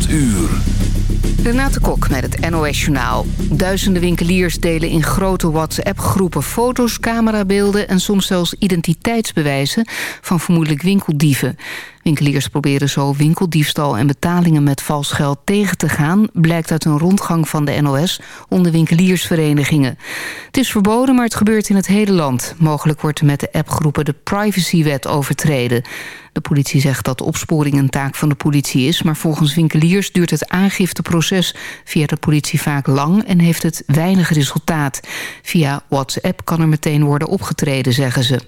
8 uur. Renate Kok met het NOS Journaal. Duizenden winkeliers delen in grote WhatsApp-groepen foto's, camerabeelden... en soms zelfs identiteitsbewijzen van vermoedelijk winkeldieven. Winkeliers proberen zo winkeldiefstal en betalingen met vals geld tegen te gaan... blijkt uit een rondgang van de NOS onder winkeliersverenigingen. Het is verboden, maar het gebeurt in het hele land. Mogelijk wordt met de appgroepen de privacywet overtreden. De politie zegt dat opsporing een taak van de politie is... maar volgens winkeliers duurt het aangifteproces via de politie vaak lang... en heeft het weinig resultaat. Via WhatsApp kan er meteen worden opgetreden, zeggen ze.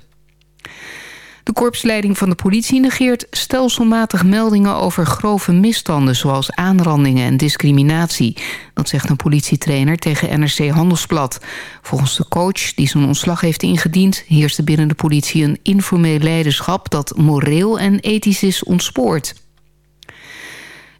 De korpsleiding van de politie negeert stelselmatig meldingen over grove misstanden... zoals aanrandingen en discriminatie. Dat zegt een politietrainer tegen NRC Handelsblad. Volgens de coach, die zijn ontslag heeft ingediend... heerste binnen de politie een informeel leiderschap... dat moreel en ethisch is ontspoord.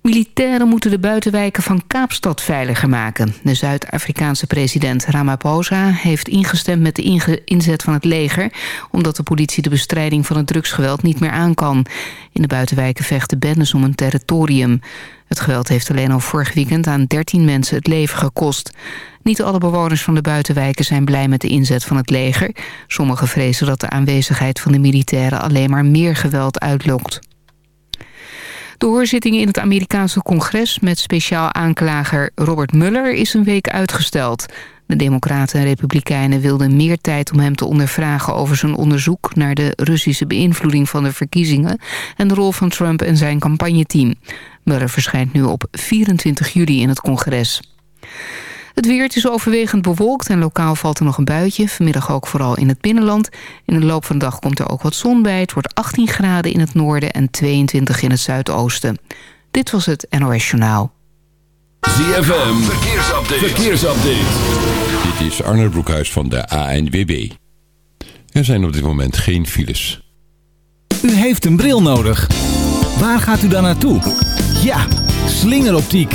Militairen moeten de buitenwijken van Kaapstad veiliger maken. De Zuid-Afrikaanse president Ramaphosa heeft ingestemd met de inzet van het leger... omdat de politie de bestrijding van het drugsgeweld niet meer aan kan. In de buitenwijken vechten bendes om een territorium. Het geweld heeft alleen al vorig weekend aan 13 mensen het leven gekost. Niet alle bewoners van de buitenwijken zijn blij met de inzet van het leger. Sommigen vrezen dat de aanwezigheid van de militairen alleen maar meer geweld uitlokt. De hoorzitting in het Amerikaanse congres met speciaal aanklager Robert Mueller is een week uitgesteld. De Democraten en Republikeinen wilden meer tijd om hem te ondervragen over zijn onderzoek naar de Russische beïnvloeding van de verkiezingen en de rol van Trump en zijn campagneteam. Mueller verschijnt nu op 24 juli in het congres. Het weer is overwegend bewolkt en lokaal valt er nog een buitje. Vanmiddag ook vooral in het binnenland. In de loop van de dag komt er ook wat zon bij. Het wordt 18 graden in het noorden en 22 in het zuidoosten. Dit was het NOS Journaal. ZFM, verkeersupdate. verkeersupdate. Dit is Arnold Broekhuis van de ANWB. Er zijn op dit moment geen files. U heeft een bril nodig. Waar gaat u dan naartoe? Ja, slingeroptiek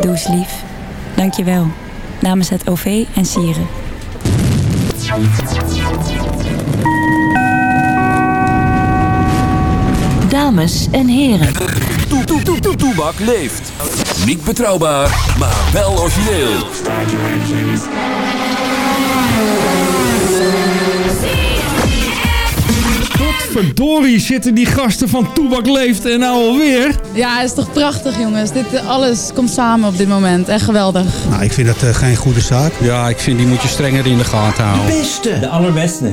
Doe eens lief. Dank je wel. Namens het OV en Sieren. Dames en heren. Toe, toe, toe, toe, Toebak leeft. Niet betrouwbaar, maar wel origineel. Potverdorie zitten die gasten van Toebak Leeft en nou alweer. Ja, het is toch prachtig jongens. Dit, eh, alles komt samen op dit moment. Echt geweldig. Nou, ik vind dat uh, geen goede zaak. Ja, ik vind die moet je strenger in de gaten houden. De beste. De allerbeste.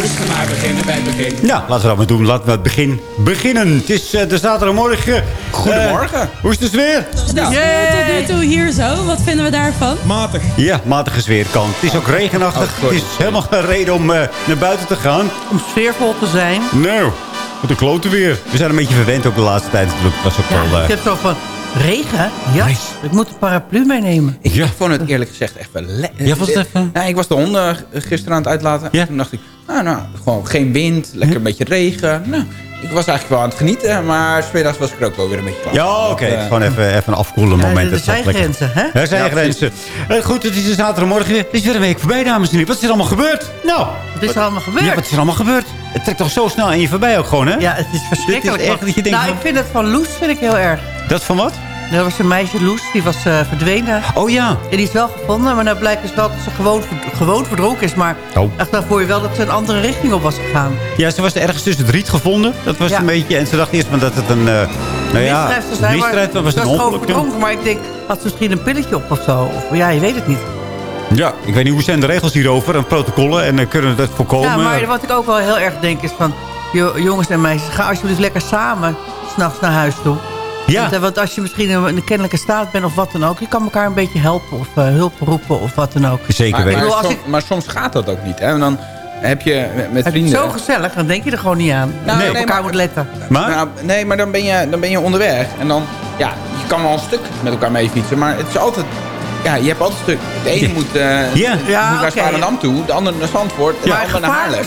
Rustig maar beginnen bij het begin. Nou, laten we dat maar doen. Laten we het begin beginnen. Het is uh, de zaterdagmorgen. Goedemorgen. hoe is de sfeer? Ja. Tot nu toe hier zo. Wat vinden we daarvan? Matig. Ja, matige sfeerkant. Het is ook regenachtig. Oh, het is helemaal geen reden om naar buiten te gaan. Om sfeervol te zijn. Nou, wat een klote weer. We zijn een beetje verwend ook de laatste tijd. Het was ook ja, wel... Uh... Ik heb zo van... Regen? Ja, ik moet een paraplu meenemen. Ik ja. vond het eerlijk gezegd echt wel lekker. Ja, was het even? Ja, ik was de honden gisteren aan het uitlaten. Ja? Toen dacht ik, nou, nou, gewoon geen wind, lekker een beetje regen. Nou, ik was eigenlijk wel aan het genieten, maar smiddags was ik er ook wel weer een beetje klaar. Ja, oké. Okay. Uh, gewoon even, even een afkoelen moment. Ja, er zijn grenzen, hè? Er zijn ja, grenzen. Uh, goed, het is de zaterdagmorgen weer. Het is weer een week voorbij, dames en heren. Wat is er allemaal gebeurd? Nou. Wat is er allemaal gebeurd? Ja, wat is er allemaal gebeurd? Het trekt toch zo snel aan je voorbij ook gewoon, hè? Ja, het is verschrikkelijk. Is echt dat je denkt, nou, ik vind het van Loes vind ik heel erg. Dat van wat? Er was een meisje, Loes, die was uh, verdwenen. Oh ja. En die is wel gevonden, maar nou blijkt dus wel dat ze gewoon, gewoon verdronken is. Maar oh. echt, dan hoor je wel dat ze een andere richting op was gegaan. Ja, ze was ergens tussen het riet gevonden. Dat was ja. een beetje... En ze dacht eerst maar dat het een... Uh, nou ja, misdrijf zou zijn, misdrijf, was een was gewoon verdronken. Maar ik denk, had ze misschien een pilletje op of zo? Of, ja, je weet het niet. Ja, ik weet niet, hoe zijn de regels hierover en protocollen? En uh, kunnen we dat voorkomen? Ja, maar wat ik ook wel heel erg denk is van... jongens en meisjes, ga alsjeblieft lekker samen s'nachts naar huis toe. Ja. Want, want, als je misschien in een kennelijke staat bent of wat dan ook... je kan elkaar een beetje helpen of uh, hulp roepen of wat dan ook. Zeker weten. Maar, soms gaat dat ook niet. Hè? En dan heb je met, vrienden... Het is zo gezellig, dan denk je er gewoon niet aan. Nou, nee, nee, op elkaar maar, moet letten. Maar? Nou, nee, maar dan ben, je, dan ben je onderweg. En dan, ja, je kan wel een stuk met elkaar mee fietsen. Maar het is altijd... Ja, je hebt altijd een stuk. De ene ja. moet, uh, ja. moet naar okay. Sparendam toe, de andere naar Zandvoort en ja. de andere naar Haarlem.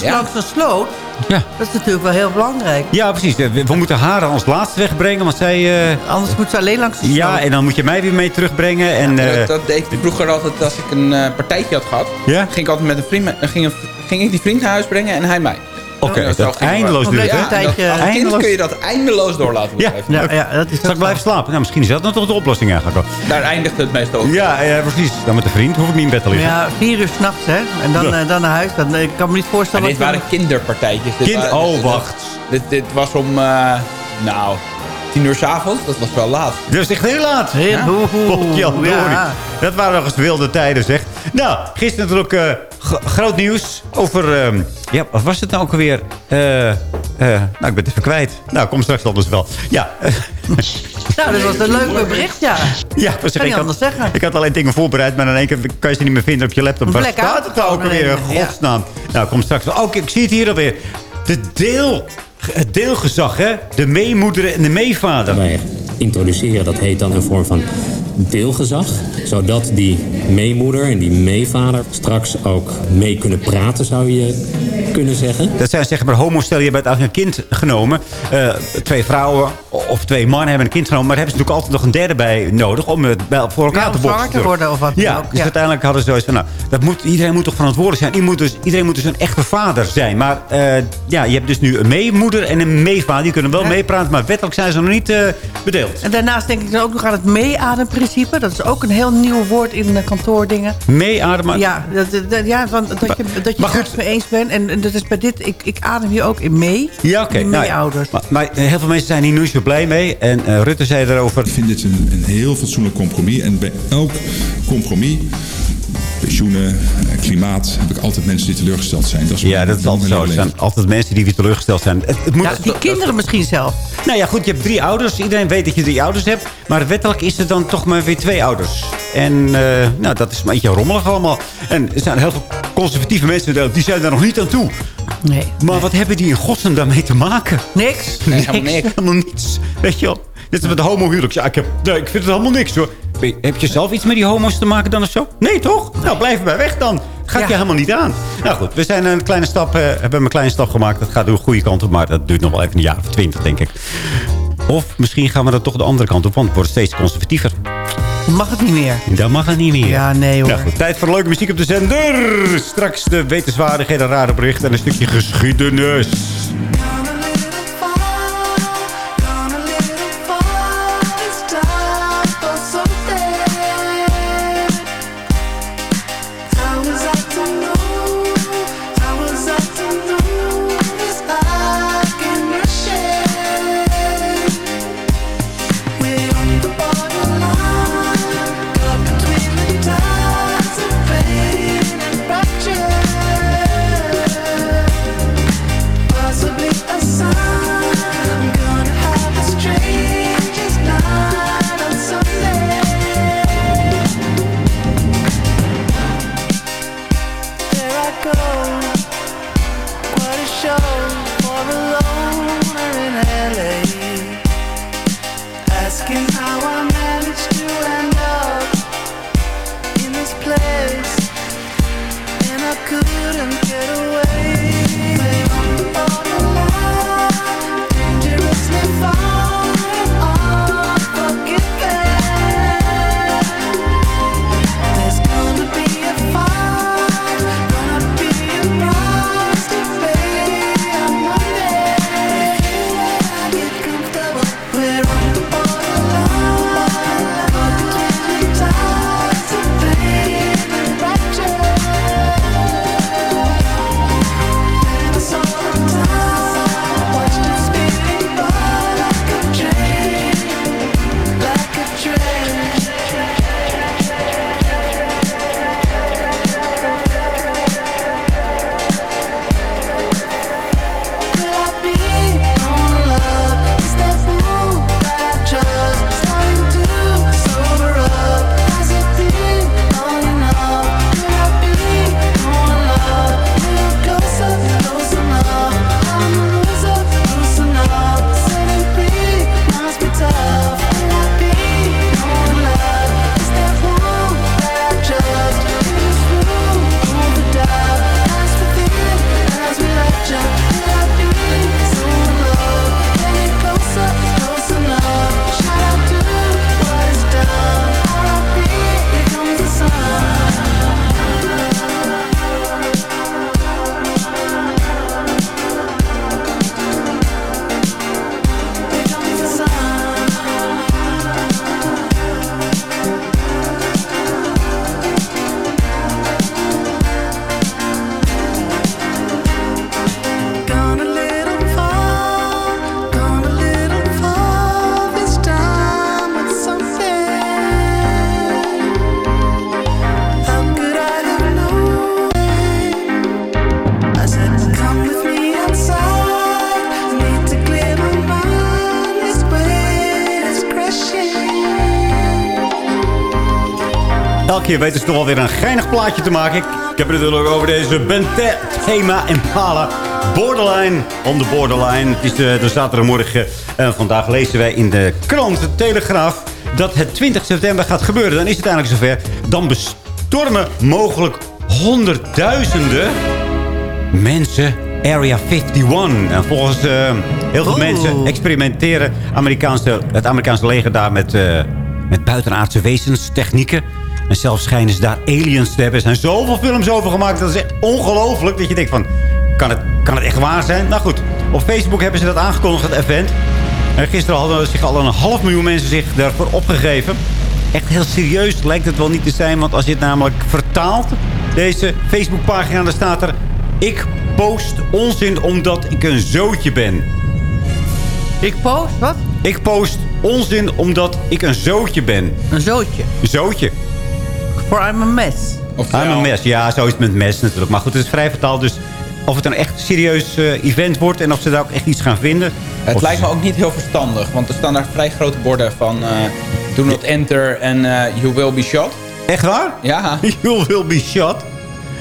ja. langs een sloot. Ja. Dat is natuurlijk wel heel belangrijk. Ja, precies. We, we moeten haar als laatste wegbrengen, want zij... Uh... Anders moet ze alleen langs de sloot. Ja, en dan moet je mij weer mee terugbrengen. En, ja, uh... dat, dat, deed ik vroeger altijd als ik een uh, partijtje had gehad. Ja? Ging ik altijd met een vriend... Ging, ging ik die vriend naar huis brengen en hij mij. Oké, okay, dat eindeloos duurt, hè? Als kind kun je dat eindeloos door laten ja, ja, ja, dat is Zal ik blijven slapen? Nou, misschien is dat nog toch de oplossing eigenlijk. Daar eindigt het meestal ook. Ja, ja, precies. Dan met een vriend hoef ik niet in bed te liggen. Ja, vier uur s'nachts, hè? En dan, ja. uh, dan naar huis. Dan, ik kan me niet voorstellen... Maar dit waren kinderpartijtjes. Dit kind, waren, oh, dit, wacht. Dit, dit was om... Uh, nou... Tien uur s'avonds, dat was wel laat. Dat is echt heel laat. Heel ja? Oeh, ja. Dat waren nog eens wilde tijden, zeg. Nou, gisteren natuurlijk uh, groot nieuws over... Uh, ja, wat was het nou ook alweer? Uh, nou, ik ben het even kwijt. Nou, kom straks anders wel. Ja. nou, dat was een leuk bericht, ja. Ja, dat kan ik niet anders zeggen. Ik had alleen dingen voorbereid, maar in één keer kan je ze niet meer vinden op je laptop. Waar staat het ook alweer? Godsnaam. Ja. Nou, kom straks wel. Oh, ik zie het hier alweer. De deel... Het deelgezag, hè? De meemoeder en de meevader. Wij introduceren, dat heet dan een vorm van deelgezag. Zodat die meemoeder en die meevader straks ook mee kunnen praten, zou je kunnen zeggen. Dat zijn zeg maar homostel, je bent eigenlijk een kind genomen. Uh, twee vrouwen of twee mannen hebben een kind genomen. Maar daar hebben ze natuurlijk altijd nog een derde bij nodig om het bij, voor elkaar ja, te boksen. te worden of wat ja, ook. Dus uiteindelijk hadden ze zoiets van, nou, dat moet, iedereen moet toch verantwoordelijk zijn. Iedereen moet dus, iedereen moet dus een echte vader zijn. Maar uh, ja, je hebt dus nu een meemoeder en een meevader. Die kunnen wel ja. meepraten, maar wettelijk zijn ze nog niet uh, bedeeld. En daarnaast denk ik dan ook nog aan het meeademprincipe. Dat is ook een heel nieuw woord in de kantoordingen. Meeademen? Ja, dat, dat, ja van, dat je, dat je het mee eens bent. En, en dat is bij dit, ik, ik adem hier ook in mee. Ja, oké. Okay. Nou, maar, maar, heel veel mensen zijn hier nu zo blij mee. En uh, Rutte zei erover... Ik vind dit een, een heel fatsoenlijk compromis. En bij elk compromis pensioenen, klimaat, heb ik altijd mensen die teleurgesteld zijn. Dat is ja, dat is altijd zo. Er zijn altijd mensen die weer teleurgesteld zijn. Het, het moet, ja, die kinderen misschien zelf. Nou ja, goed, je hebt drie ouders. Iedereen weet dat je drie ouders hebt. Maar wettelijk is het dan toch maar weer twee ouders. En uh, nou, dat is een beetje rommelig allemaal. En er zijn heel veel conservatieve mensen, die zijn daar nog niet aan toe. Nee. Maar nee. wat hebben die in godsnaam daarmee te maken? Niks. Nee, helemaal niks. Helemaal niets. Weet je wel? Dit is met de homohuwelijk. Ja, ik, heb, nee, ik vind het helemaal niks hoor. Heb je zelf iets met die homo's te maken dan of zo? Nee, toch? Nou, blijf erbij weg dan. Gaat ja. je helemaal niet aan. Nou goed, we zijn een kleine stap, uh, hebben een kleine stap gemaakt. Dat gaat de goede kant op, maar dat duurt nog wel even een jaar of twintig, denk ik. Of misschien gaan we dan toch de andere kant op, want het wordt steeds conservatiever. Dan mag het niet meer. Dan mag het niet meer. Ja, nee hoor. Nou goed, tijd voor leuke muziek op de zender. Straks de wetenswaardigheden, rare berichten en een stukje geschiedenis. Keer weten ze toch wel weer een geinig plaatje te maken. Ik, ik heb het natuurlijk over deze Bente Thema Impala. Borderline on the borderline. Het is de, de zaterdagmorgen. En vandaag lezen wij in de krant, de Telegraaf... dat het 20 september gaat gebeuren. Dan is het eindelijk zover. Dan bestormen mogelijk honderdduizenden mensen Area 51. En volgens eh, heel veel mensen experimenteren Amerikaanse, het Amerikaanse leger daar met, eh, met buitenaardse wezens, technieken. En zelfs schijnen ze daar aliens te hebben. Er zijn zoveel films over gemaakt. Dat is echt ongelooflijk. Dat je denkt van, kan het, kan het echt waar zijn? Nou goed, op Facebook hebben ze dat aangekondigd, het event. En gisteren hadden zich al een half miljoen mensen zich daarvoor opgegeven. Echt heel serieus lijkt het wel niet te zijn. Want als je het namelijk vertaalt, deze Facebookpagina, dan staat er... Ik post onzin omdat ik een zootje ben. Ik post, wat? Ik post onzin omdat ik een zootje ben. Een zootje? Een zootje. For I'm a mess. I'm a mess. Ja, zoiets met mes natuurlijk. Maar goed, het is vrij vertaald. Dus of het een echt serieus eh, event wordt... en of ze daar ook echt iets gaan vinden. Het Of- lijkt me ook niet heel verstandig. Want er staan daar vrij grote borden van... eh, do not enter en eh, you will be shot. Echt waar? Ja. You will be shot?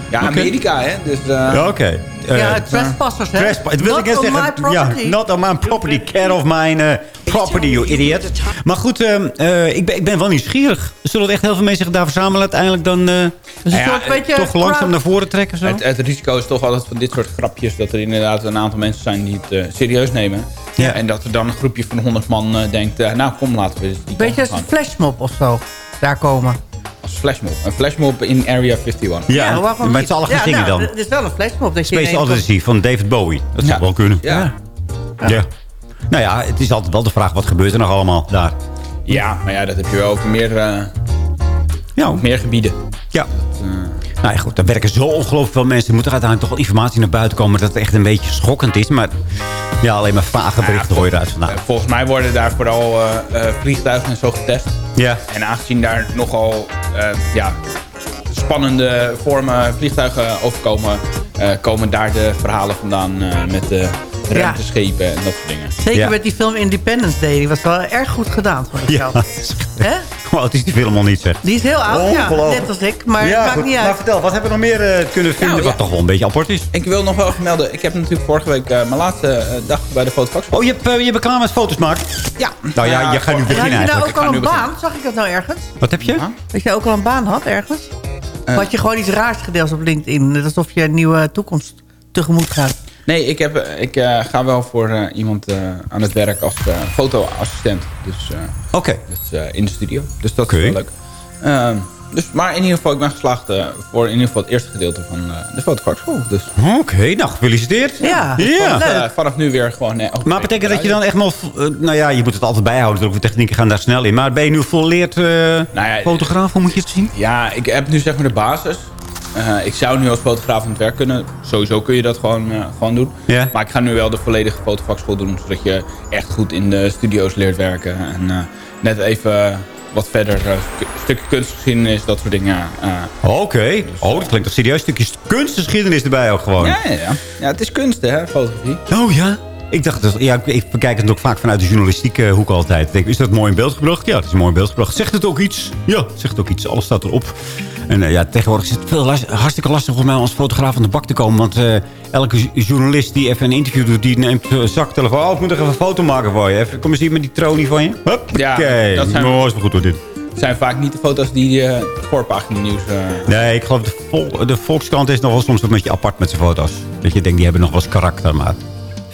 Ja. Amerika, hè. Dus, eh, Ja, oké. Eh, ja, trespassers, hè? Trespa- dat wil Not ik net zeggen. my property. Ja, not on my property. Care of mine property, you idiot. Maar goed, ehm, eh, ik, ben, ik ben wel nieuwsgierig. Zullen er echt heel veel mensen zich daar verzamelen uiteindelijk dan... eh, Dus Ja, soort, weet je, toch langzaam naar voren trekken? Zo? Het, het risico is toch altijd van dit soort grapjes... dat er inderdaad een aantal mensen zijn die het eh, serieus nemen. Ja. En dat er dan een groepje van 100 man eh, denkt... nou, kom, laten we eens die Weet je, kant als een flashmob of zo daar komen. Als flashmob. Een flashmob in Area 51. Ja, waarom met niet? z'n allen gaan Ja, zingen nou, dan. Het is wel een flashmob. Dat je Space Odyssey van David Bowie. Dat zou Ja. wel kunnen. Ja. ja. Nou ja, het is altijd wel de vraag, wat gebeurt er nog allemaal daar? Ja, maar ja, dat heb je wel over meer, eh, Ja. meer gebieden. Ja. Nou ja, goed, daar werken zo ongelooflijk veel mensen. Er moet er uiteindelijk toch wel informatie naar buiten komen... dat het echt een beetje schokkend is. Maar ja, alleen maar vage berichten hoor je eruit vandaan. Eh, volgens mij worden daar vooral eh, eh, vliegtuigen en zo getest. Ja. En aangezien daar nogal eh, ja, spannende vormen vliegtuigen overkomen... eh, komen daar de verhalen vandaan eh, met de ruimteschepen en dat soort dingen. Zeker Ja. met die film Independence Day. Die was wel erg goed gedaan, vond ik Ja. Hè? Hoe oud is die film al niet, zeg? Die is heel oud, ja. Net als ik, maar Ja, maakt goed. niet Maar uit. vertel, wat hebben we nog meer eh, kunnen vinden Nou, wat ja. toch wel een beetje apart is? Ik wil nog wel even melden. Ik heb natuurlijk vorige week eh, mijn laatste eh, dag bij de fotofax. Oh, je, hebt, je klaar met foto's maken? Ja. Nou ja, je gaat nu En had beginnen je nou ook al een baan? Zag ik dat nou ergens? Wat heb je? Dat je ook al een baan had ergens? Had je gewoon iets raars gedeeld op LinkedIn? Alsof je een nieuwe toekomst tegemoet gaat. Nee, ik, heb, ik eh, ga wel voor eh, iemand eh, aan het werk als eh, fotoassistent. Dus, eh, Oké. dus, eh, in de studio. Dus dat is wel leuk. Ehm, dus, maar in ieder geval, ik ben geslaagd eh, voor in ieder geval het eerste gedeelte van eh, de fotovakschool. Dus Oké, nou gefeliciteerd. Ja, vanaf, eh, vanaf nu weer gewoon... eh, Maar betekent dat je dan echt wel... eh, nou ja, je moet het altijd bijhouden. natuurlijk. De technieken gaan daar snel in. Maar ben je nu volleerd eh, fotograaf? Hoe moet je het zien? Ja, ik heb nu zeg maar de basis. Eh, ik zou nu als fotograaf aan het werk kunnen. Sowieso kun je dat gewoon, eh, gewoon doen. Maar ik ga nu wel de volledige fotovakschool doen. Zodat je echt goed in de studio's leert werken. En eh, net even wat verder. st- stukje kunstgeschiedenis, dat soort dingen. Oké. Oh, dat klinkt toch serieus. Stukjes kunstgeschiedenis erbij ook gewoon. ja, ja, ja. ja, het is kunst hè, fotografie. Oh ja? Ik dacht, dat, ja, ik, bekijk het ook vaak vanuit de journalistieke hoek altijd. Ik denk, is dat mooi in beeld gebracht? Ja, het is mooi in beeld gebracht. Zegt het ook iets? Ja, zegt ook iets. Alles staat erop. En eh, ja, tegenwoordig is het veel hartstikke lastig volgens mij om als fotograaf aan de bak te komen. Want eh, elke journalist die even een interview doet, die neemt zijn zaktelefoon. Oh, ik moet even een foto maken voor je. Even, kom eens hier met die tronie van je. Hup, Ja, Oké, dat zijn- nou, is wel goed hoor dit. Het zijn vaak niet de foto's die eh voorpagina nieuws... eh, Nee, ik geloof de, vol, de Volkskrant is nog wel soms een beetje apart met zijn foto's. Dat je denkt, die hebben nog wel eens karakter, maar...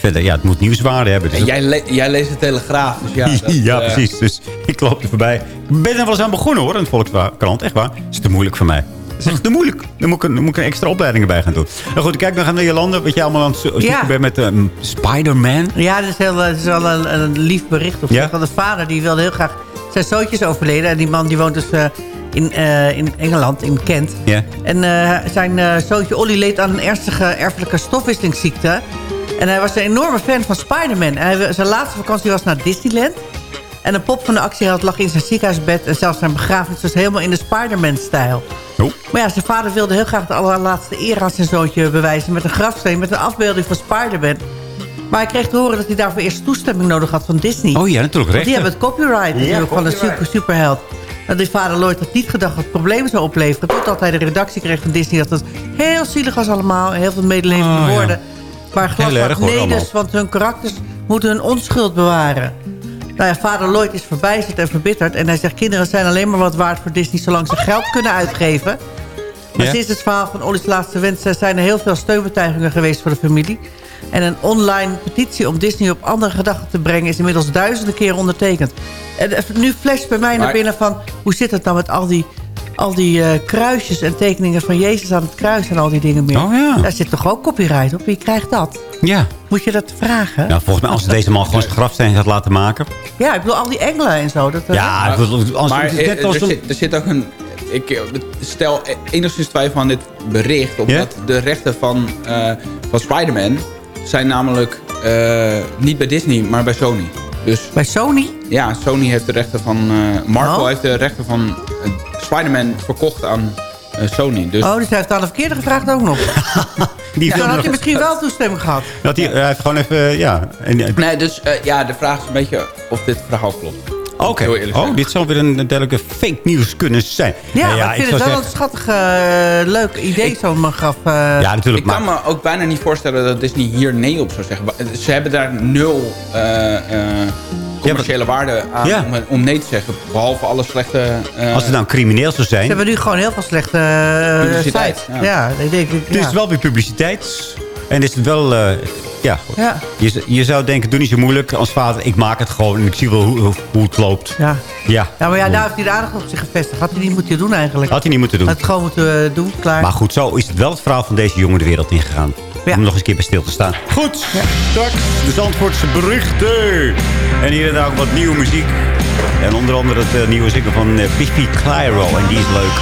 Verder, ja, het moet nieuwswaarde hebben. Dus en jij, le- jij leest de Telegraaf, dus ja... dat, ja, eh, precies. Dus ik loop er voorbij. Ik ben er wel eens aan begonnen hoor, in de Volkskrant. Echt waar. Het is te moeilijk voor mij. Het is echt te moeilijk. Dan moet ik, een- dan moet ik een extra opleiding erbij gaan doen. Nou goed, kijk nog naar je landen. Wat je allemaal aan het zo- zoeken Ja. bent met ehm, Spider-Man. Ja, dat is, heel, dat is wel een, een lief bericht. Of Ja? Van de vader die wilde heel graag... Zijn zoontje is overleden. En die man die woont dus eh, in, eh, in Engeland, in Kent. Ja. En eh, zijn eh, zoontje Olly leed aan een ernstige erfelijke stofwisselingsziekte. En hij was een enorme fan van Spider-Man. Zijn laatste vakantie was naar Disneyland. En een pop van de actieheld lag in zijn ziekenhuisbed. En zelfs zijn begrafenis was helemaal in de Spider-Man-stijl. Oh. Maar ja, zijn vader wilde heel graag de allerlaatste eer aan zijn zoontje bewijzen... met een grafsteen, met een afbeelding van Spider-Man. Maar hij kreeg te horen dat hij daarvoor eerst toestemming nodig had van Disney. Oh ja, natuurlijk Want die recht. hebben het copyright natuurlijk van de super, superheld. En die vader Lloyd had niet gedacht dat het problemen zou opleveren. Totdat hij de redactie kreeg van Disney dat het heel zielig was allemaal. Heel veel medelevende Oh, ja. Maar glas erg, hoor, want hun karakters moeten hun onschuld bewaren. Nou ja, vader Lloyd is verbijsterd en verbitterd. En hij zegt, kinderen zijn alleen maar wat waard voor Disney... zolang ze geld kunnen uitgeven. Maar Ja? sinds het verhaal van Ollie's laatste wens... eh, zijn er heel veel steunbetuigingen geweest voor de familie. En een online petitie om Disney op andere gedachten te brengen... is inmiddels duizenden keren ondertekend. En eh, nu flasht bij mij naar binnen van... hoe zit het nou met al die, al die eh, kruisjes en tekeningen van Jezus aan het kruis... en al die dingen meer. Oh ja. Daar zit toch ook copyright op? Wie krijgt dat? Ja. Moet je dat vragen? Nou, volgens mij als ze deze man gewoon zijn grafsteen had laten maken. Ja, ik bedoel al die engelen en zo. Dat, eh, Ja, ik bedoel, als, maar eh, net als er, een- zit, er zit ook een... Ik eh, stel enigszins twijfel aan dit bericht. Omdat de rechten van, eh, van Spider-Man zijn namelijk eh, niet bij Disney, maar bij Sony. Dus, bij Sony? Ja, Sony heeft de rechten van... eh, Marvel Oh. heeft de rechten van eh, Spider-Man verkocht aan eh, Sony. Dus, Oh, dus hij heeft aan de verkeerde gevraagd ook nog. Die ja, dan had hij misschien wel toestemming gehad. Dat hij, hij heeft gewoon even, ja. En, Nee, dus eh, ja, de vraag is een beetje of dit verhaal klopt. Oké, oh, dit zou weer een dergelijke fake nieuws kunnen zijn. Ja, Nou ik vind zou het wel zeggen- een schattig, eh, leuk idee, zo'n graf. eh. Ja, natuurlijk. Ik kan me ook bijna niet voorstellen dat Disney hier nee op zou zeggen. Ze hebben daar nul eh, eh, commerciële waarde aan Ja. om, om nee te zeggen. Behalve alle slechte... eh, Als het nou crimineel zou Ze zijn... hebben nu gewoon heel veel slechte uh, Publiciteit, ja. Ja, ik denk ik. Het is wel weer publiciteit. En is het wel... eh, ja, Ja. Je, je zou denken, doe niet zo moeilijk. Als vader, ik maak het gewoon en ik zie wel hoe, hoe, hoe het loopt. Ja. Ja. ja, maar ja, daar heeft hij de aandacht op zich gevestigd. Had hij niet moeten doen eigenlijk. Had hij niet moeten doen. Had het gewoon moeten eh, doen, klaar. Maar goed, zo is het wel het verhaal van deze jongen de wereld ingegaan. Om nog eens een keer bij stil te staan. Goed, straks de Zandvoortse berichten. En hier en daar ook wat nieuwe muziek. En onder andere het eh, nieuwe zingen van uh, Pipi Clyro. En die is leuk.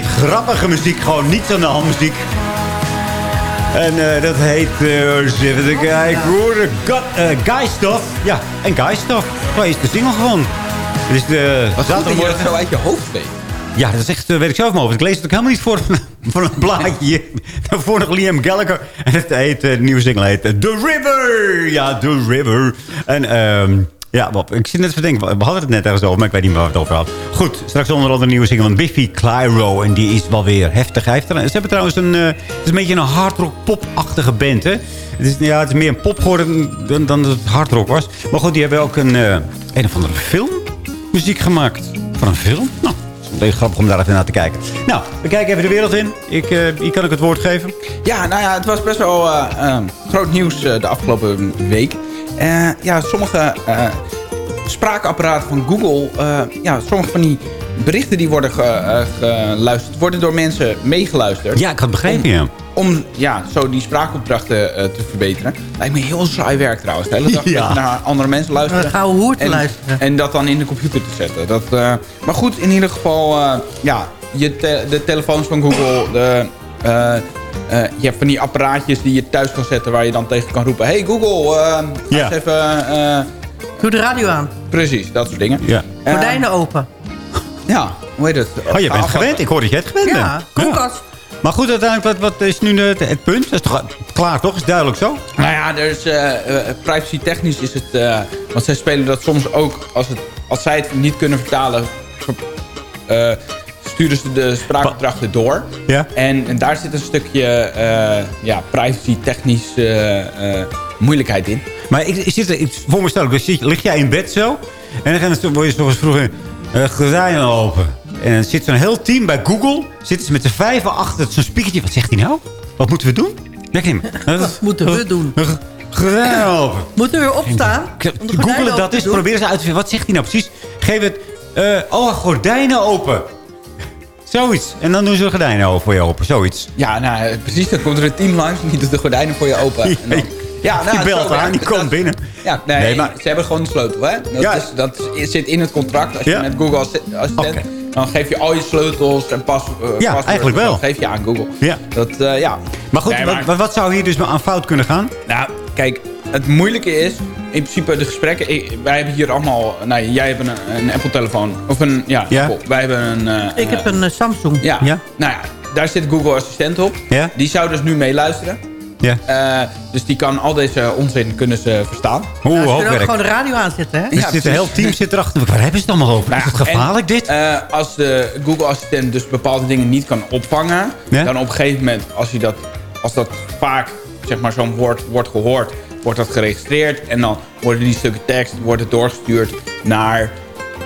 Dit grappige muziek. Gewoon niet aan de hand muziek. En eh, dat heet, eens even kijken hoor, God, eh, Guy Stuff. Ja, en Guy Stuff. Waar is de single gewoon? De Wat goed dat je zaterdagmorgen. zo uit je hoofd weet. Ja, dat is echt, weet ik zelf maar over. Ik lees het ook helemaal niet voor, voor een blaadje. Daarvoor nog Liam Gallagher. En het heet, de nieuwe single heet The River. Ja, The River. En ehm ja, Bob, ik zit net te denken. We hadden het net ergens over, maar ik weet niet meer waar we het over hadden. Goed, straks onder andere nieuwe single van Biffy Clyro. En die is wel weer heftig. Hij heeft ze hebben trouwens een, eh, het is een beetje een hardrock pop-achtige band, hè. Het is, ja, het is meer een pop geworden dan, dat het hardrock was. Maar goed, die hebben ook een, eh, een of andere film muziek gemaakt. Van een film? Nou, het is een beetje grappig om daar even naar te kijken. Nou, we kijken even de wereld in. Ik, hier kan ik het woord geven. Ja, nou ja, het was best wel groot nieuws de afgelopen week. Eh, ja, sommige eh, spraakapparaten van Google... eh, ja, sommige van die berichten die worden ge- eh, geluisterd... worden door mensen meegeluisterd. Ja, ik had begrepen, ja. Om ja, zo die spraakopdrachten eh, te verbeteren. Lijkt me heel saai werk trouwens. De hele dag Ja. dat je naar andere mensen luisteren. Een gouden hoer te en, luisteren. En dat dan in de computer te zetten. Dat, eh, maar goed, in ieder geval... eh, ja, je te- de telefoons van Google... De, eh, je hebt van die apparaatjes die je thuis kan zetten... waar je dan tegen kan roepen... Hey Google, ga eens even... eh, Doe de radio aan. precies, dat soort dingen. Ja. Gordijnen open. Ja, hoe heet het? Oh, je bent gewend. Ik hoor dat jij het gewend Ja, bent. Maar goed, uiteindelijk, wat, wat is nu het, het punt? Dat is toch klaar, toch? Is duidelijk zo? Nou ja, is, eh, privacy technisch is het... eh, want zij spelen dat soms ook... Als, het, als zij het niet kunnen vertalen... ver- eh, sturen ze de spraakopdrachten door. Ja. En, en daar zit een stukje eh, ja, privacy technisch eh, eh, moeilijkheid in. Maar ik, ik zit er, ik, voor me stel ik, dus zit- lig jij in bed zo? En dan gaan ze- word je zo eens vroeger uh, gordijnen open. En dan zit zo'n heel team bij Google. Zitten ze met z'n vijven achter zo'n spiekertje. Wat zegt hij nou? Wat moeten we doen? Kim. Wat moeten we doen? Gordijnen open. Moeten we weer opstaan? open dat is. Proberen ze uit te vinden. Wat zegt hij nou precies? Geef het... eh, oh, gordijnen open. Zoiets. En dan doen ze de gordijnen over voor je open. Zoiets. Ja, nou, precies. Dan komt er een team langs en die doet de gordijnen voor je open. En dan, ja, die belt aan, die komt binnen. Ja, nee, Nee, maar- ze hebben gewoon de sleutel. Hè? Dat, Ja. is, dat is- zit in het contract. Als je met Google Assi- Assistent... Dan geef je al je sleutels en pas, eh, Ja, eigenlijk wel. dan geef je aan Google. Ja. Dat, eh, ja. Maar goed, Nee, wat- wat zou hier dus aan fout kunnen gaan? Nou, kijk, het moeilijke is... In principe de gesprekken... ik- wij hebben hier allemaal... Nou, jij hebt een, een Apple-telefoon. Of een... Ja, Ja. Apple. Wij hebben een... eh, Ik heb een eh, Samsung. Ja. Ja. Nou ja, daar zit Google Assistent op. Ja. Die zou dus nu meeluisteren. Ja. Eh, dus die kan al deze onzin kunnen ze verstaan. Oeh, Ja, ze kunnen ook werk. gewoon de radio aanzetten, hè? Er zit een heel team zit erachter. Waar hebben ze het allemaal over? Nou is ja, het gevaarlijk en, dit? eh, als de Google Assistent dus bepaalde dingen niet kan opvangen... Ja? dan op een gegeven moment, als, hij dat, als dat vaak zeg maar, zo'n woord wordt gehoord... wordt dat geregistreerd en dan worden die stukken tekst worden doorgestuurd naar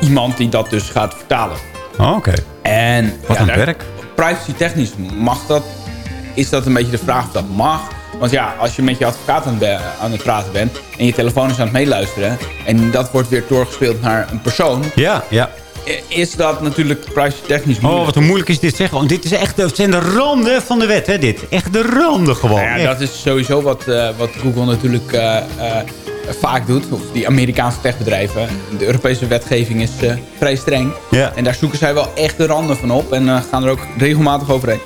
iemand die dat dus gaat vertalen. Oh, Oké. En Wat ja, een daar- werk. Privacy technisch mag dat. Is dat een beetje de vraag of dat mag? Want ja, als je met je advocaat aan be- aan het praten bent... en je telefoon is aan het meeluisteren... en dat wordt weer doorgespeeld naar een persoon... Ja, ja. I- is dat natuurlijk privacy technisch Oh, moeilijk. wat moeilijk is dit zeg. Want dit is echt, het zijn de randen van de wet, hè, dit. Echt de randen gewoon. Ja, dat is sowieso wat, eh, wat Google natuurlijk eh, eh, vaak doet. Of die Amerikaanse techbedrijven. De Europese wetgeving is eh, vrij streng. Ja. En daar zoeken zij wel echt de randen van op. En eh, gaan er ook regelmatig overheen.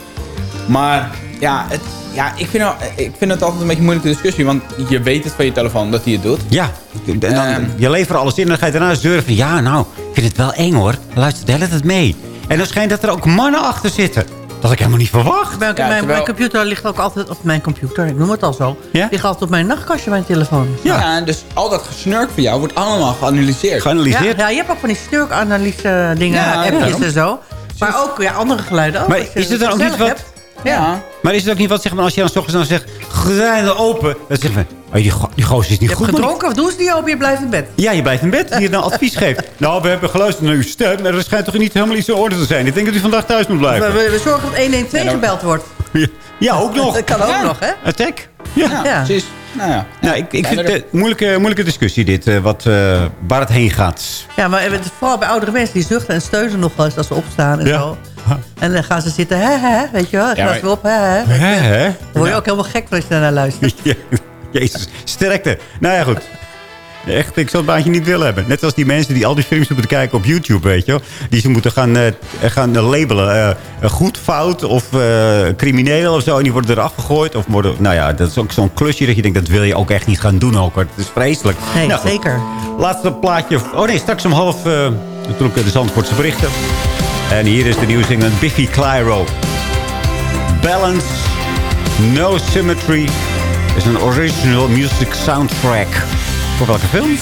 Maar ja, het, ja ik, vind, ik vind het altijd een beetje een moeilijke discussie. Want je weet het van je telefoon dat hij het doet. Ja, en dan, Ehm. je levert alles in en dan ga je daarna zeuren van... ja, nou, ik vind het wel eng hoor. Luister de hele tijd mee. En dan schijnt dat er ook mannen achter zitten. Dat had ik helemaal niet verwacht. Mijn, Ja, mijn, terwijl- mijn computer ligt ook altijd... Of mijn computer, ik noem het al zo. Ja? Ligt altijd op mijn nachtkastje, mijn telefoon. Ja. dus al dat gesnurk van jou wordt allemaal geanalyseerd. Ja, Geanalyseerd. ja, je hebt ook van die sturkanalyse dingen, Ja, appjes en zo. Maar ook ja, andere geluiden. ook. Maar je is het dan ook niet wat- hebt. ja. Maar is het ook niet wat, zeg maar, als je dan s ochtends dan zegt... gordijnen open. Dan zeggen we, die, go die gozer is niet Je goed. hebt man. gedronken of doe ze niet open, je blijft in bed. Ja, je blijft in bed. Die je dan advies geeft. Nou, we hebben geluisterd naar uw stem. Maar er schijnt toch niet helemaal iets in orde te zijn. Ik denk dat u vandaag thuis moet blijven. we, we zorgen dat 112 Ja, dan- gebeld wordt. Ja, ook nog. Dat kan ook Ja. nog, hè? Attack. Ja, Ja. precies. Nou ja. Nou, ik, ik vind het een moeilijke, moeilijke discussie dit. eh, wat, eh, waar het heen gaat. Ja, maar vooral bij oudere mensen, die zuchten en steunen nog wel eens als ze opstaan en Ja. zo. En dan gaan ze zitten, hè, hè, weet je wel. Dan Ja, gaan maar- ze weer op, hè, hè. Hè, hè? Dan word je ook helemaal gek als je daarnaar luistert. Jezus, sterkte. Nou ja, goed. Echt, ik zou het baantje niet willen hebben. Net als die mensen die al die films moeten kijken op YouTube, weet je wel. Die ze moeten gaan, eh, gaan labelen. eh, goed, fout of eh, crimineel of zo. En die worden eraf gegooid. Of worden, nou ja, dat is ook zo'n klusje dat je denkt, dat wil je ook echt niet gaan doen ook. Het is vreselijk. Nee, Nou, zeker. Laatste plaatje. Oh nee, straks om half natuurlijk de Zandvoortse berichten. En hier is de nieuwe single Biffy Clyro. Balance, No Symmetry is een original music soundtrack. Voor welke film?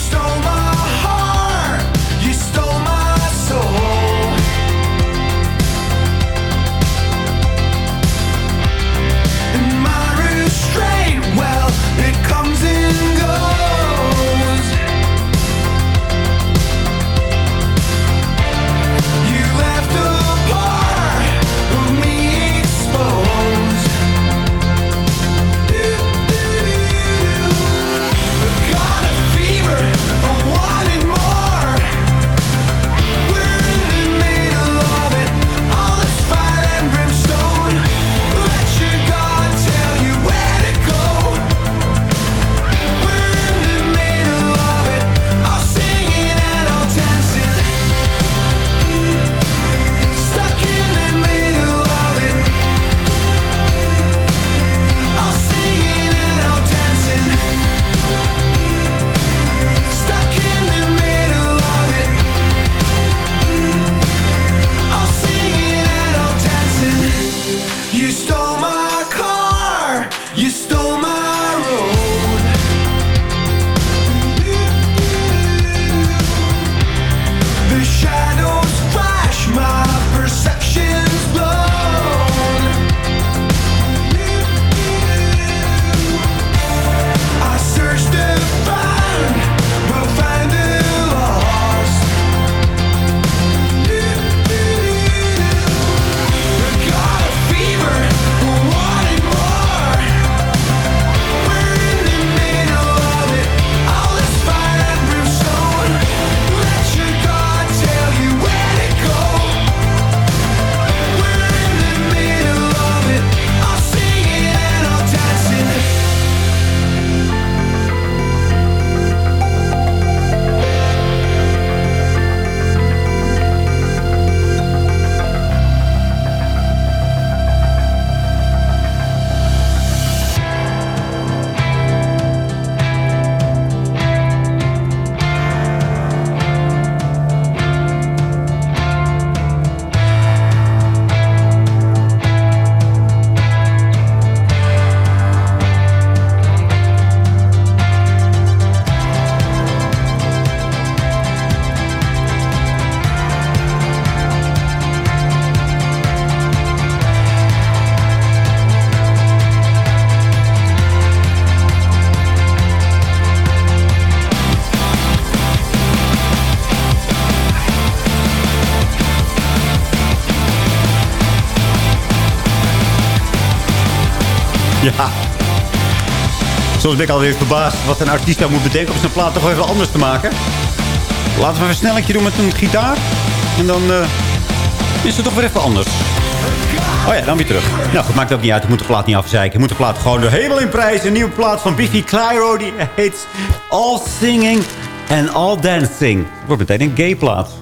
Soms ben ik alweer verbaasd wat een artiest nou moet bedenken... om zijn plaat toch even anders te maken. Laten we een versnellingje doen met een gitaar. En dan eh, is het toch weer even anders. Oh ja, dan weer terug. Nou, goed, maakt ook niet uit. Ik moet de plaat niet afzeiken. Ik moet de plaat gewoon de hemel in prijzen. Een nieuwe plaat van Biffy Clyro. Die heet All Singing and All Dancing. Het wordt meteen een gay plaat.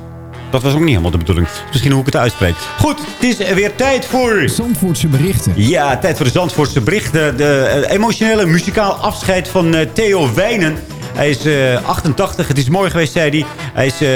Dat was ook niet helemaal de bedoeling. Misschien hoe ik het uitspreek. Goed, het is weer tijd voor... Zandvoortse berichten. Ja, tijd voor de Zandvoortse berichten. De eh, emotionele muzikaal afscheid van eh, Theo Wijnen. Hij is eh, 88, het is mooi geweest, zei hij. Hij is, eh,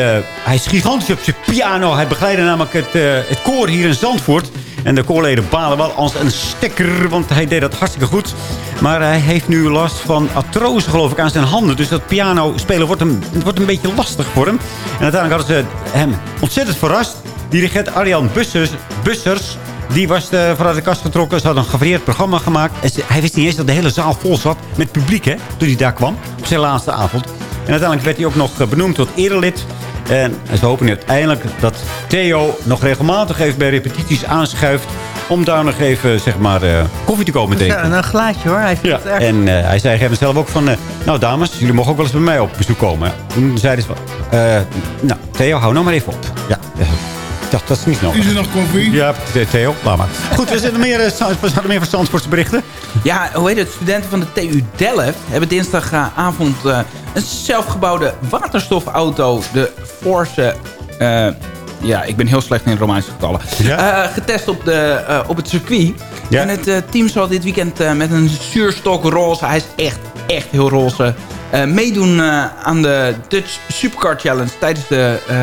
hij is gigantisch op zijn piano. Hij begeleidde namelijk het, eh, het koor hier in Zandvoort. En de koorleden balen wel als een stekker, want hij deed dat hartstikke goed. Maar hij heeft nu last van artrose, geloof ik, aan zijn handen. Dus dat piano spelen wordt, hem, wordt een beetje lastig voor hem. En uiteindelijk hadden ze hem ontzettend verrast. Dirigent Arjan Bussers, Bussers die was eh, vanuit de kast getrokken. Ze hadden een gevarieerd programma gemaakt. En hij wist niet eens dat de hele zaal vol zat met publiek, hè, toen hij daar kwam. Op zijn laatste avond. En uiteindelijk werd hij ook nog eh, benoemd tot erelid. En ze hopen nu uiteindelijk dat Theo nog regelmatig even bij repetities aanschuift... om daar nog even, zeg maar, eh, koffie te komen Ja, drinken. en een glaasje hoor. Hij vindt Ja, erg. en eh, hij zei hem zelf ook van... eh, nou dames, jullie mogen ook wel eens bij mij op bezoek komen. Toen zeiden ze van... nou, Theo, hou nou maar even op. Ja, dacht, dat is niet nodig. Is er nog koffie? Ja, Theo, laat maar. Goed, we zitten meer, eh, we hadden meer van Zandvoortse berichten. Ja, hoe heet het? Studenten van de TU Delft hebben dinsdagavond eh, een zelfgebouwde waterstofauto, de Force... eh, ja, ik ben heel slecht in Romeinse getallen. Eh, getest op, de, eh, op het circuit. En het eh, team zal dit weekend eh, met een zuurstok roze, hij is echt, echt heel roze, eh, meedoen eh, aan de Dutch Supercar Challenge tijdens de, eh,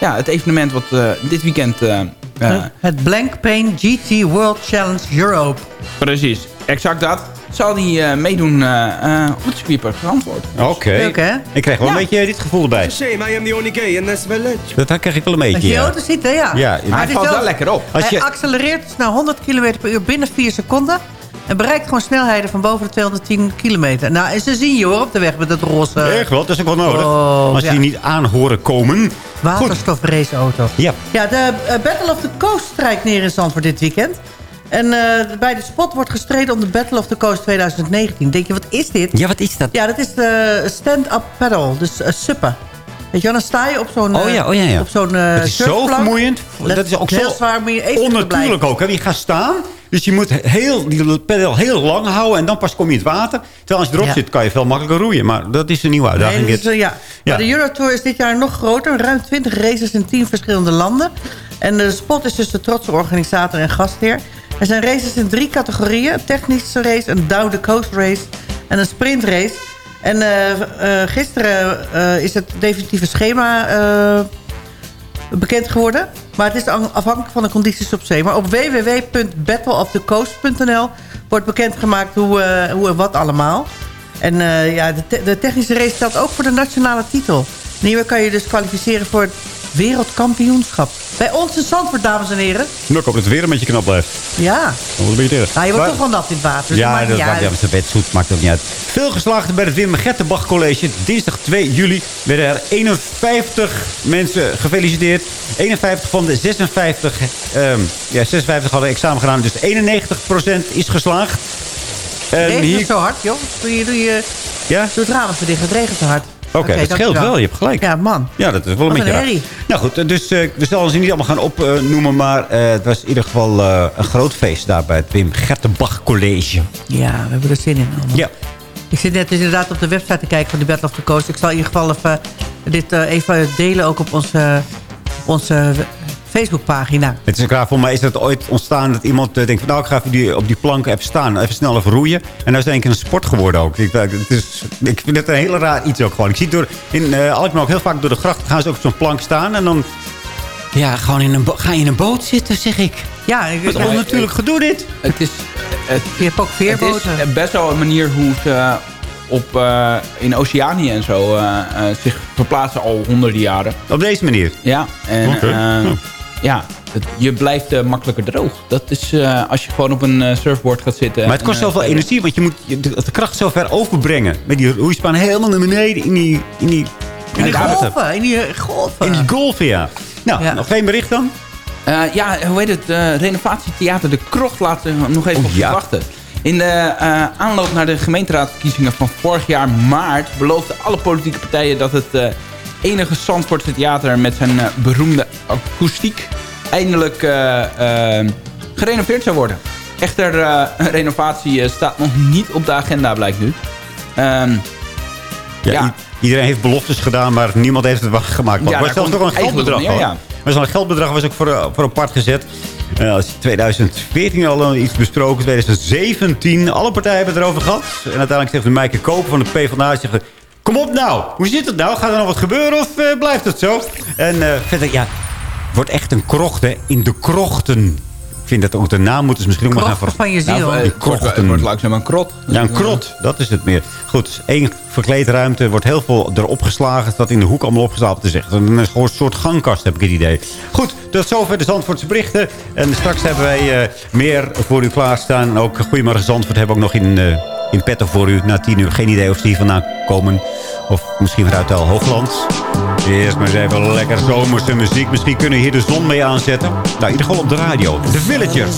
ja, het evenement wat eh, dit weekend... eh, eh, Het Blank Pain GT World Challenge Europe. Precies, exact dat. Zal die eh, meedoen eh, eh, op het circuitpark Zandvoort. Oké. Ik kreeg wel een beetje dit gevoel erbij. Shame, I am the only gay in this village. Dat krijg ik wel een beetje, Als je ja. auto ziet, hè, ja. Ja, Maar hij valt wel lekker op. Als Hij accelereert dus naar 100 km per uur binnen 4 seconden. En bereikt gewoon snelheden van boven de 210 kilometer. Nou, en ze zien je hoor op de weg met dat roze... Echt wel, dat is ook wel nodig. Oh, Als je ja. die niet aan horen komen. Waterstofraceauto. Ja. Ja, de eh, Battle of the Coast strijkt neer in Zandvoort dit weekend. En eh, bij de spot wordt gestreden om de Battle of the Coast 2019. Denk je, wat is dit? Ja, wat is dat? Ja, dat is de stand-up paddle. Dus uh, suppen. Weet je wel, dan sta je op zo'n Oh ja, oh ja, ja. op zo'n eh, is zo vermoeiend. Dat is ook heel zo zwaar, maar je even Onnatuurlijk ook. Hè? Je gaat staan. Dus je moet heel, die pedal heel lang houden. En dan pas kom je in het water. Terwijl als je erop Ja. zit, kan je veel makkelijker roeien. Maar dat is een nieuwe uitdaging. Nee, eh, ja. Ja. Maar de Eurotour is dit jaar nog groter. Ruim 20 races in 10 verschillende landen. En de spot is dus de trotse organisator en gastheer. Er zijn races in drie categorieën. Een technische race, een down the coast race en een sprintrace. En eh, eh, gisteren eh, is het definitieve schema bekend geworden. Maar het is afhankelijk van de condities op zee. Maar op www.battleofthecoast.nl wordt bekendgemaakt hoe, hoe en wat allemaal. En ja, de, de technische race ook voor de nationale titel. Nieuwe kan je dus kwalificeren voor wereldkampioenschap. Bij ons in Zandvoort, dames en heren. Nou, hoop dat het weer een beetje knap blijft. Ja. Dan een beetje Nou, je wordt toch wel nat in het water. Dus ja, maakt dat niet maakt uit. ja, maakt ook niet uit. Veel geslaagden bij het Wim Gettenbach College. Dinsdag 2 juli werden er 51 mensen gefeliciteerd. 51 van de 56, ehm, ja, 56 hadden examen gedaan. Dus 91% is geslaagd. En regent hier... zo hard, joh. Doe je, doe je, Ja? doe het raam even dicht. Het regent zo hard. Oké, dat scheelt wel. Je hebt gelijk. Ja, man. Ja, dat is wel een beetje een. Nou goed, dus eh, we zullen ze niet allemaal gaan opnoemen. maar eh, het was in ieder geval eh, een groot feest daar bij het Wim Gertenbach College. Ja, we hebben er zin in. allemaal. Ja. Ik zit net dus inderdaad op de website te kijken van de Battle of the Coast. Ik zal in ieder geval even dit eh, even delen ook op onze, onze Facebookpagina. Het is raar, voor mij is het ooit ontstaan dat iemand eh, denkt... van nou, ik ga even die, op die plank even staan. Even snel even roeien. En nou is het een keer een sport geworden ook. Ik, denk, het is, ik vind het een hele raar iets ook gewoon. Ik zie het door, in eh Alkmaar ook heel vaak door de gracht gaan ze ook op zo'n plank staan. En dan ja, gewoon in een ga je in een boot zitten, zeg ik. Ja, ik, Wat ja, onnatuurlijk gedoe dit. Het is, het, je hebt ook het veerboten. is best wel een manier hoe ze op, eh, in Oceanië en zo eh, eh, zich verplaatsen al honderden jaren. Op deze manier? Ja, en. Ja, het- je blijft eh, makkelijker droog. Dat is eh, als je gewoon op een eh, surfboard gaat zitten. Maar het kost en, zoveel energie, want je moet je- de, de kracht zo ver overbrengen. Met die roeispaan helemaal naar beneden in die... In die, In die golven, in die golven. In die golven, ja. Nou, nog geen bericht dan? Eh, ja, hoe heet het? eh, renovatietheater De Krocht laten we nog even Oh, op ja. wachten. In de eh, aanloop naar de gemeenteraadverkiezingen van vorig jaar maart... beloofden alle politieke partijen dat het eh, enige Zandvoortse theater... met zijn eh, beroemde akoestiek eindelijk eh, eh, gerenoveerd zou worden. Echter, een renovatie staat nog niet op de agenda, blijkt nu. Ehm, Ja, Ja. Iedereen heeft beloftes gedaan, maar niemand heeft het gemaakt. Maar Ja, het was daar zelfs toch een geldbedrag. neer, hoor. Maar zo'n geldbedrag was ook voor, voor apart gezet. Eh, als 2014 al iets besproken, 2017. Alle partijen hebben het erover gehad. En uiteindelijk zegt de Maaike Koper van de PvdA... Zegt, Kom op nou, hoe zit het nou? Gaat er nog wat gebeuren of eh, blijft het zo? En eh, verder, ja, het wordt echt een krocht, hè. In de krochten. Ik vind dat ook de naam moeten ze misschien ook maar gaan... Van je ziel. Nou, die krochten. het wordt langzaam een krot. Ja, een krot. Dat is het meer. Goed, één verkleedruimte. Er wordt heel veel erop geslagen. Het staat in de hoek allemaal opgestapeld. Het is echt een, een soort- gangkast, heb ik het idee. Goed, tot zover de Zandvoortse berichten. En straks hebben wij eh, meer voor u klaarstaan. En ook Goedemorgen Zandvoort hebben we ook nog in, eh, in petto voor u. Na tien uur geen idee of ze hier vandaan komen. Of misschien vanuit El Hoogland. Eerst maar eens even lekker zomerse muziek. Misschien kunnen hier de zon mee aanzetten. Nou, in ieder geval op de radio. The Villagers.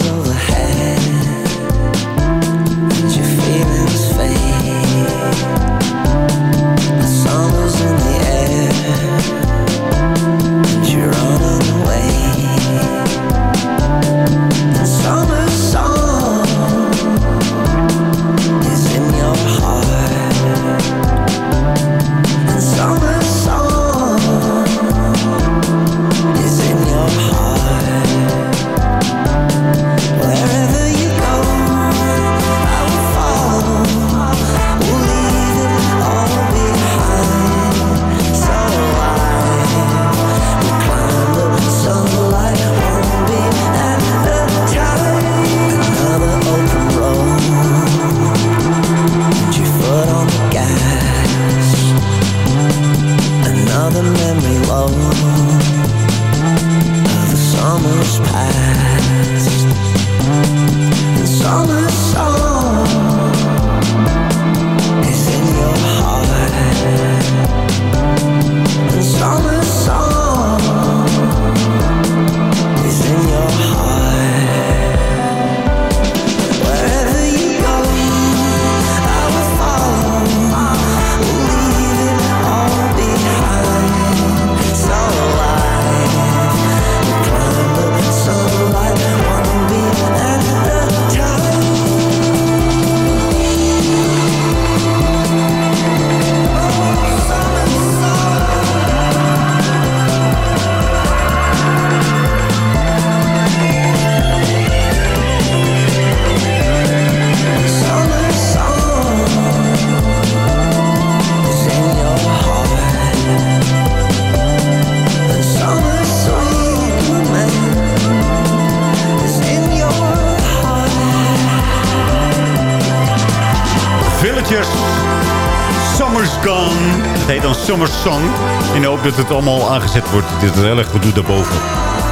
Het heet dan Summer Song. In de hoop dat het allemaal aangezet wordt. Dit is heel erg gedoe daarboven.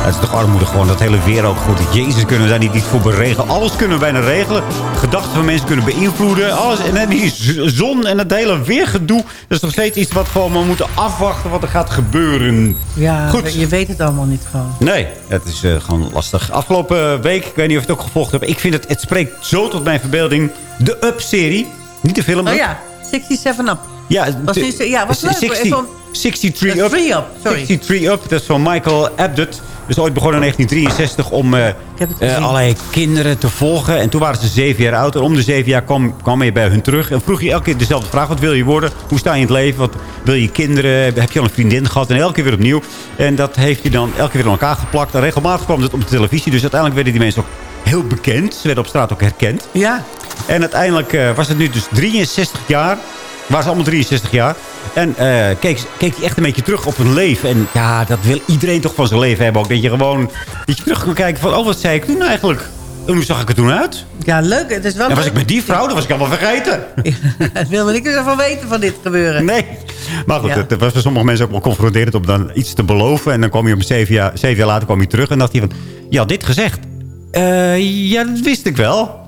Het is toch armoede gewoon. Dat hele weer ook goed. Jezus, kunnen we daar niet iets voor beregelen. Alles kunnen we bijna regelen. Gedachten van mensen kunnen beïnvloeden. Alles. En dan die zon en het hele weergedoe. Dat is nog steeds iets wat gewoon we moeten afwachten wat er gaat gebeuren. Ja, Goed. je weet het allemaal niet gewoon. Nee, het is eh, gewoon lastig. Afgelopen week, ik weet niet of je het ook gevolgd hebt. Ik vind het, het spreekt zo tot mijn verbeelding. De Up-serie. Niet de film. Oh ja, 67 Up. Ja, Was ja, was leuk. 60 Zo'n- 63 Eh, Up. Sorry. 63 Up, dat is van Michael Abdut. Dus ooit begonnen in 1963 om eh, eh, allerlei kinderen te volgen. En toen waren ze zeven jaar oud. En om de zeven jaar kwam, kwam je bij hun terug. En vroeg je elke keer dezelfde vraag. Wat wil je worden? Hoe sta je in het leven? Wat wil je kinderen? Heb je al een vriendin gehad? En elke keer weer opnieuw. En dat heeft hij dan elke keer weer aan elkaar geplakt. En regelmatig kwam het op de televisie. Dus uiteindelijk werden die mensen ook heel bekend. Ze werden op straat ook herkend. Ja. En uiteindelijk eh, was het nu dus 63 jaar. Waren ze allemaal 63 jaar. En eh, keek, keek hij echt een beetje terug op hun leven. En ja, dat wil iedereen toch van zijn leven hebben. Ook dat je gewoon dat je terug kan kijken van... Oh, wat zei ik toen eigenlijk? En hoe zag ik er toen uit? Ja, leuk. Het is wel En was ik met die vrouw? Dat was ik allemaal vergeten. Het wil me niks ervan weten van dit gebeuren. Nee. Maar goed, Ja. het was voor sommige mensen ook wel confronterend om dan iets te beloven. En dan kwam hij om zeven jaar, zeven jaar later kwam hij terug en dacht hij van... Ja, dit gezegd. Eh, ja, dat wist ik wel.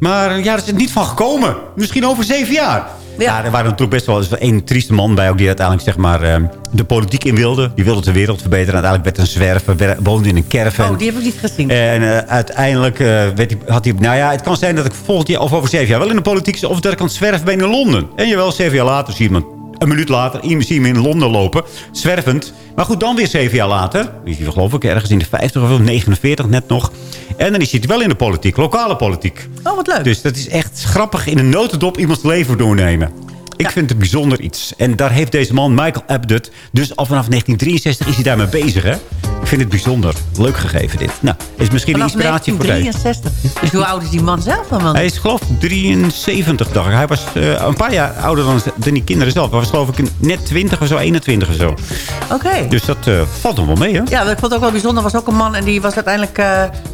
Maar ja, er is het niet van gekomen. Misschien over zeven jaar. Ja, er waren natuurlijk best wel eens een trieste man bij... Ook die uiteindelijk zeg maar, eh, de politiek in wilde. Die wilde de wereld verbeteren. En uiteindelijk werd een zwerver, wer- woonde in een caravan. Oh, die heb ik niet gezien. En eh, uiteindelijk eh, werd had hij... Nou ja, het kan zijn dat ik volgend jaar of over zeven jaar wel in de politiek zit... of dat ik aan het zwerven ben in Londen. En jawel, zeven jaar later zie je hem... Een minuut later zie je hem in Londen lopen. Zwervend. Maar goed, dan weer zeven jaar later. Is hij geloof ik ergens in de 50 of 49 net nog. En dan zit hij wel in de politiek. Lokale politiek. Oh, wat leuk. Dus dat is echt grappig in een notendop iemands leven doornemen. Ik vind het bijzonder iets. En daar heeft deze man, Michael Abdut... dus al vanaf 1963 is hij daarmee bezig, hè? Ik vind het bijzonder. Leuk gegeven, dit. Nou, is misschien Vanaf een inspiratie voor deze. 1963. Dus hoe oud is die man zelf dan, man? Hij is geloof ik 73, dacht ik. Hij was eh, een paar jaar ouder dan, dan die kinderen zelf. Hij was geloof ik net 20 of zo, 21 of zo. Oké. Dus dat eh, valt nog wel mee, hè? Ja, ik vond het ook wel bijzonder. Er was ook een man en die was uiteindelijk...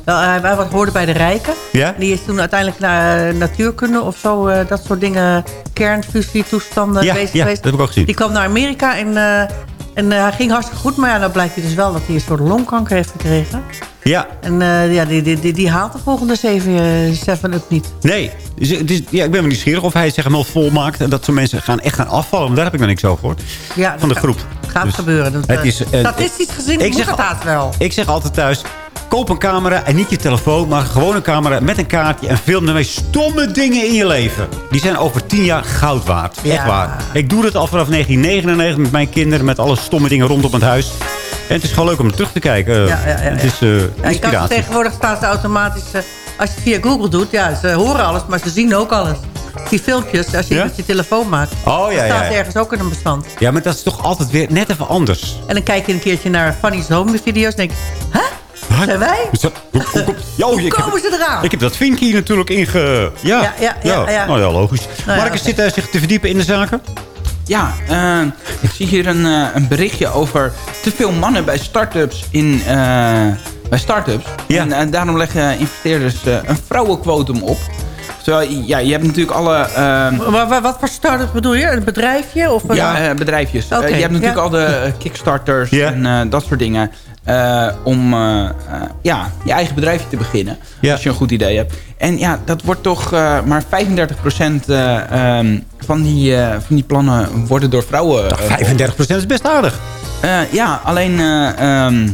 wel, hij, hij hoorde bij de rijken. Ja? En die is toen uiteindelijk naar natuurkunde of zo... dat soort dingen, kernfusietoestanden Ja, bezig ja, geweest. dat heb ik ook gezien. Die kwam naar Amerika en, eh, en eh, hij ging hartstikke goed. Maar ja, dan blijkt hij dus wel dat hij een soort longkanker heeft gekregen. Ja. En eh, ja, die, die, die, die haalt de volgende 7 up niet. Nee. Dus, ja, ik ben wel nieuwsgierig of hij zich helemaal volmaakt. En dat zo'n mensen gaan echt gaan afvallen. Want daar heb ik nog niks over gehoord. Ja, Van de groep. Gaat, Dus gebeuren. Dat, het is, eh, statistisch gezien ik moet zeg het wel. Ik zeg altijd thuis... Koop een camera en niet je telefoon, maar gewoon een camera met een kaartje. En film ermee stomme dingen in je leven. Die zijn over tien jaar goud waard. Ja. Echt waar. Ik doe het al vanaf 1999 met mijn kinderen. Met alle stomme dingen rondom het huis. En het is gewoon leuk om er terug te kijken. Ja, ja, ja, Het ja. is eh kan tegenwoordig staan ze automatisch... eh, als je het via Google doet, ja, ze horen alles, maar ze zien ook alles. Die filmpjes, als je Ja? met je telefoon maakt... Oh, ja, staat ergens ook in een bestand. Ja, maar dat is toch altijd weer net even anders. En dan kijk je een keertje naar Fanny's Home video's en denk je... Hè? Zijn wij? Dat- hoe- hoe komt- Ja, oh, Hoe ik heb- komen ze eraan? Ik heb dat vinkje hier natuurlijk inge... Ja, Ja, ja, ja, ja. Nou ja, logisch. ja, Marcus zit hij zich te verdiepen in de zaken? Ja, eh, ik zie hier een, eh, een berichtje over te veel mannen bij start-ups in... eh, bij start-ups. En, daarom leggen investeerders eh, een vrouwenquotum op. Terwijl, ja, je hebt natuurlijk alle... ehm, Maar, maar wat voor start-up bedoel je? Een bedrijfje? Of een, ja, eh, bedrijfjes. Oké, je hebt natuurlijk ja. al de kickstarters en eh, dat soort dingen. Eh, om eh, eh, ja, je eigen bedrijfje te beginnen. Als je een goed idee hebt. En ja, dat wordt toch eh, maar 35% eh, ehm, van, die, eh, van die plannen worden door vrouwen. eh, 35% is best aardig. eh, ja, alleen... eh, ehm,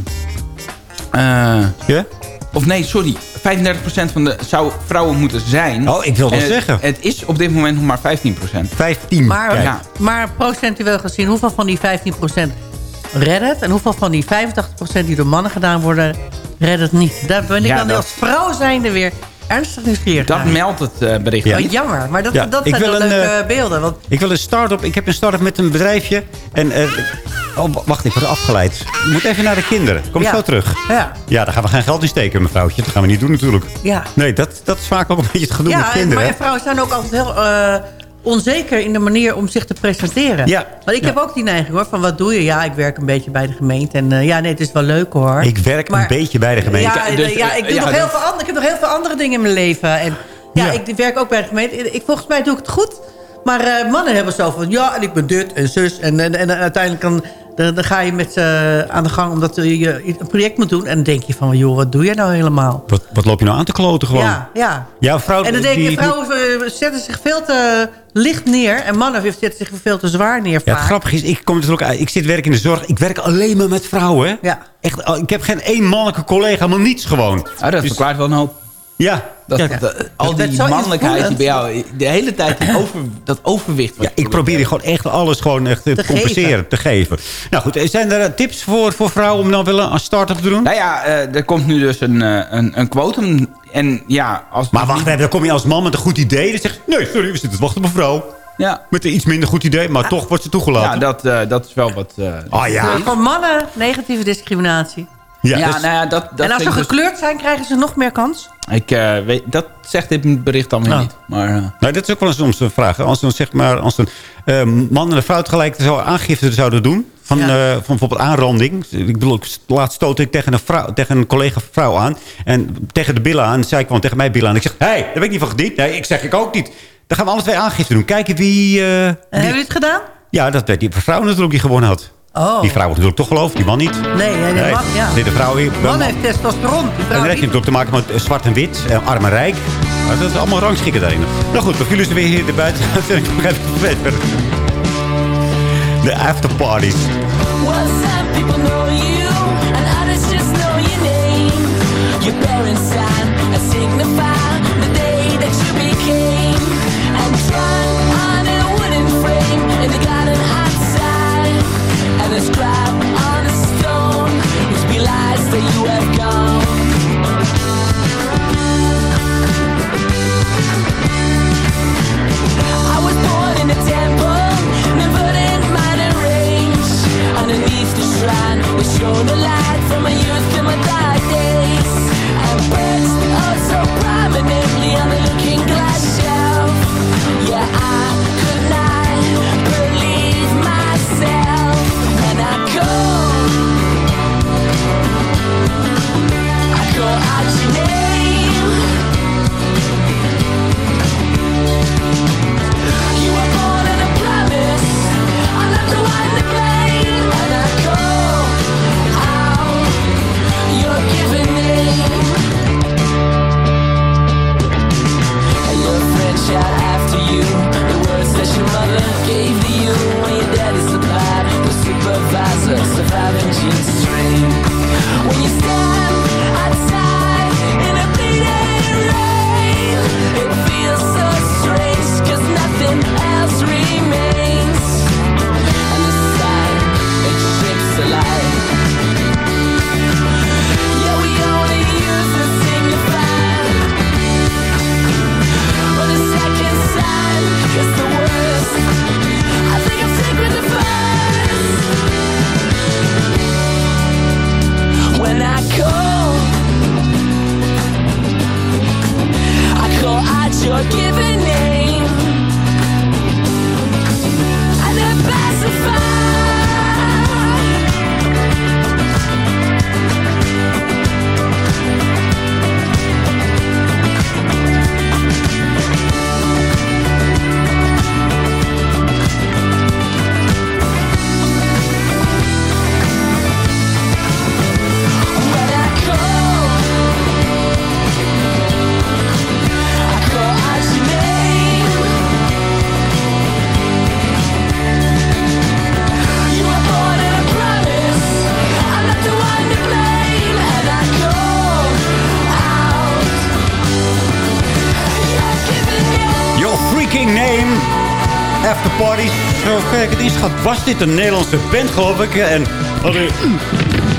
eh, Ja? Of nee, sorry. 35% van de zou vrouwen moeten zijn. Oh, ik wil het- zeggen. Het is op dit moment nog maar 15%. 15. Maar. Ja. maar procentueel gezien, hoeveel van die 15% redden het? En hoeveel van die 85% die door mannen gedaan worden, redden het niet? Daar ben ik Ja, dan dat- als vrouw zijnde weer ernstig nieuwsgierig Dat meldt het eh, bericht. Oh, niet. jammer, maar dat, Ja, dat zijn wel leuke eh, beelden. Want Ik wil een start-up. Ik heb een start-up met een bedrijfje. En, eh, oh, wacht, ik word afgeleid. Ik moet even naar de kinderen. Kom Ja. zo terug. Ja. Ja, daar gaan we geen geld in steken, mevrouwtje. Dat gaan we niet doen natuurlijk. Ja. Nee, dat, dat is vaak ook een beetje het gedoe ja, met kinderen. maar hè? vrouwen zijn ook altijd heel eh, onzeker in de manier om zich te presenteren. Ja. Want ik heb ook die neiging hoor, van wat doe je? Ja, ik werk een beetje bij de gemeente. En eh, ja, nee, het is wel leuk hoor. Ik werk een beetje bij de gemeente. Ja, Dus, ja, eh, ik, doe ja, nog dus- heel veel andere, ik heb nog heel veel andere dingen in mijn leven. En ja, Ja. ik werk ook bij de gemeente. Ik, volgens mij doe ik het goed. Maar eh, mannen hebben zo van, ja, en ik ben dit en zus. En, en, en uiteindelijk dan, dan, dan ga je met ze aan de gang omdat je een project moet doen. En dan denk je van, joh, wat doe jij nou helemaal? Wat, wat loop je nou aan te kloten gewoon? Ja, ja. Ja, vrouw, En dan denk je, vrouwen eh, zetten zich veel te licht neer. En mannen zetten zich veel te zwaar neer Ja, vaak. grappige is, ik kom natuurlijk uit. Ik zit werk in de zorg. Ik werk alleen maar met vrouwen. hè. Ja. Echt, ik heb geen één mannelijke collega, helemaal niets gewoon. Ah, dat Dus- verklaart wel een hoop. Ja, Dat, ja. dat- al Dat die mannelijkheid die bij jou... De hele tijd die over, dat overwicht. Ja, ik probeer je gewoon echt alles gewoon echt te, Te compenseren, geven. te geven. Nou goed, zijn er eh, tips voor, voor vrouwen om dan wel een start-up te doen? Nou ja, eh, er komt nu dus een, eh, een, een quotum. En ja, als... Maar wacht even, dan kom je als man met een goed idee. Dan zeg je, nee, sorry, we zitten te wachten op een vrouw. Ja, Met een iets minder goed idee, maar toch wordt ze toegelaten. ja dat, eh, dat is wel wat... eh, Ah, ja. Voor mannen negatieve discriminatie. Ja, ja, dus- nou ja, dat, dat en als ze dus- gekleurd zijn, krijgen ze nog meer kans? ik, eh, weet, dat zegt dit bericht dan weer Oh. niet. Maar eh, Nou, dat is ook wel eens soms een vraag. Als, een, zeg maar, als een eh, man en een vrouw tegelijk zo aangifte zouden doen... Van, Ja. eh, van bijvoorbeeld aanranding. Ik bedoel, ik- laatst stootte ik tegen een, vrouw, tegen een collega vrouw aan. En tegen de billen aan. zei ik gewoon tegen mij billen aan. Ik zeg, hé, hey, daar ben ik niet van gediend. Nee, ik zeg ik ook niet. Dan gaan we alle twee aangifte doen. Kijken wie... eh, En hebben jullie het gedaan? ja, dat werd die vrouw natuurlijk die gewonnen had. Oh. Die vrouw wordt natuurlijk toch geloofd, die man niet. Nee, nee, nee, man, ja. Zit de vrouw weer... Man heeft testosteron. die En vrouw dan heb je natuurlijk te maken met eh, zwart en wit, eh, arm en rijk. Maar dat is allemaal rangschikken daarin. Nou goed, we vielen ze weer hier erbij. Dan nog even verder. De afterparties. Well, some people know you, and others just know your name. Your parents sign and signify Was dit een Nederlandse band, geloof ik? En hadden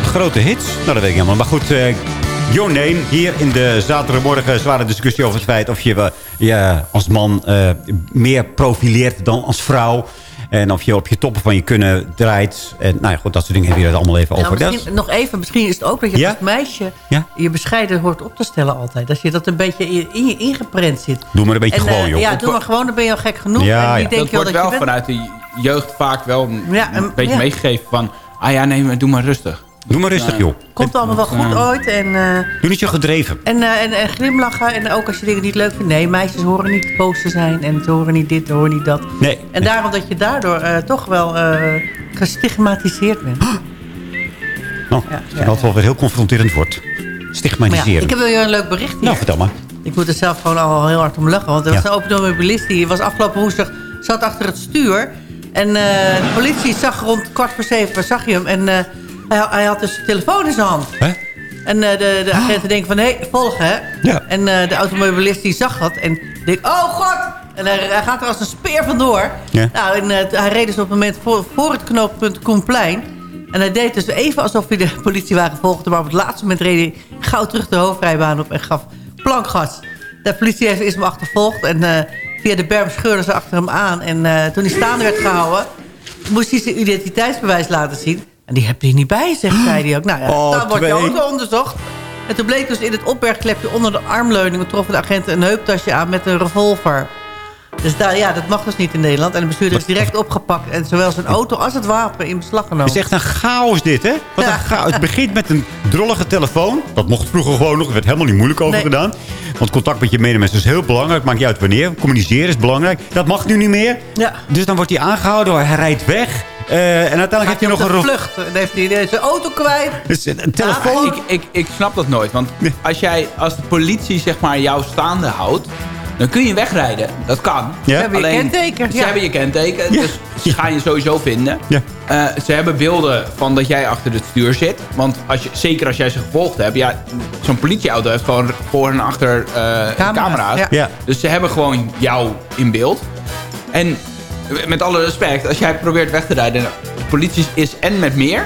grote hits? Nou, dat weet ik helemaal. Maar goed, eh Your Name. Hier in de zaterdagmorgen zware discussie over het feit... of je je als man eh, meer profileert dan als vrouw. En of je op je toppen van je kunnen draait. En nou ja, goed, dat soort dingen hebben we het allemaal even Nou, over. Misschien, nog even, misschien is het ook dat je Ja? als meisje Ja? je bescheiden hoort op te stellen altijd. Dat je dat een beetje in, in je ingeprent zit. Doe maar een beetje En, gewoon, joh. Ja, doe maar gewoon, dan ben je al gek genoeg. Ja, en ja. die denk dat je wel wordt dat wel je bent. vanuit de jeugd vaak wel een, Ja, een en- beetje ja. meegegeven van... Ah ja, nee, maar doe maar rustig. Doe maar rustig, Ja. joh. Komt allemaal wel goed Ja. ooit. En, eh, Doe niet zo gedreven. en, eh, en, en glimlachen. En ook als je dingen niet leuk vindt. Nee, meisjes horen niet boos te zijn. En ze horen niet dit, ze horen niet dat. Nee. En daarom dat je daardoor eh, toch wel eh, gestigmatiseerd bent. Nou, Ja, dat altijd wel weer heel confronterend wordt. Maar ja, Stigmatiseren. ik heb wel je een leuk bericht hier. Nou, vertel maar. Ik moet er zelf gewoon al heel hard om lachen. Want er was Ja. een automobilist die was afgelopen woensdag zat achter het stuur. En eh, de politie zag rond kwart voor zeven zag je hem. En eh, hij, hij had dus zijn telefoon in zijn hand. Hè? En eh, de, de agenten denken van, hé, volgen hè. Ja. En de automobilist die zag dat en denkt, oh god! En hij, hij gaat er als een speer vandoor. Ja. Nou, en hij reed dus op het moment voor, voor het knooppunt Koenplein. En hij deed dus even alsof hij de politiewagen volgde. Maar op het laatste moment reed hij gauw terug de hoofdrijbaan op en gaf plankgas. De politie eerst hem achtervolgd. En via de berm scheurden ze achter hem aan. En eh, toen hij staande werd gehouden, moest hij zijn identiteitsbewijs laten zien. En die heb je niet bij, zegt zei hij ook. Nou ja, Oh, dan wordt je auto onderzocht. En toen bleek dus in het opbergklepje onder de armleuning... troffen de agenten een heuptasje aan met een revolver. Dus daar, ja, dat mag dus niet in Nederland. En de bestuurder is direct opgepakt. En zowel zijn auto als het wapen in beslag genomen. Het is echt een chaos dit, hè? Wat Ja. een chaos. Het begint met een drollige telefoon. Dat mocht vroeger gewoon nog. Er werd helemaal niet moeilijk over Nee. gedaan. Want contact met je medemens is heel belangrijk. Maakt niet uit wanneer. Communiceren is belangrijk. Dat mag nu niet meer. Ja. Dus dan wordt hij aangehouden. Hij rijdt weg. Eh, en uiteindelijk heeft hij nog een... vlucht. Dan heeft hij zijn auto kwijt. Dus een telefoon. Ik, ik, ik snap dat nooit. Want als, jij, als de politie zeg maar, jou staande houdt... dan kun je wegrijden. Dat kan. Ja. Ze hebben je kenteken, Ze ja. hebben je kenteken. Ja. Dus ze gaan je sowieso vinden. Ja. Eh, ze hebben beelden van dat jij achter het stuur zit. Want als je, zeker als jij ze gevolgd hebt... Ja, zo'n politieauto heeft gewoon voor en achter eh, camera's. ja. Ja. Dus ze hebben gewoon jou in beeld. En met alle respect, als jij probeert weg te rijden... de politie is en met meer...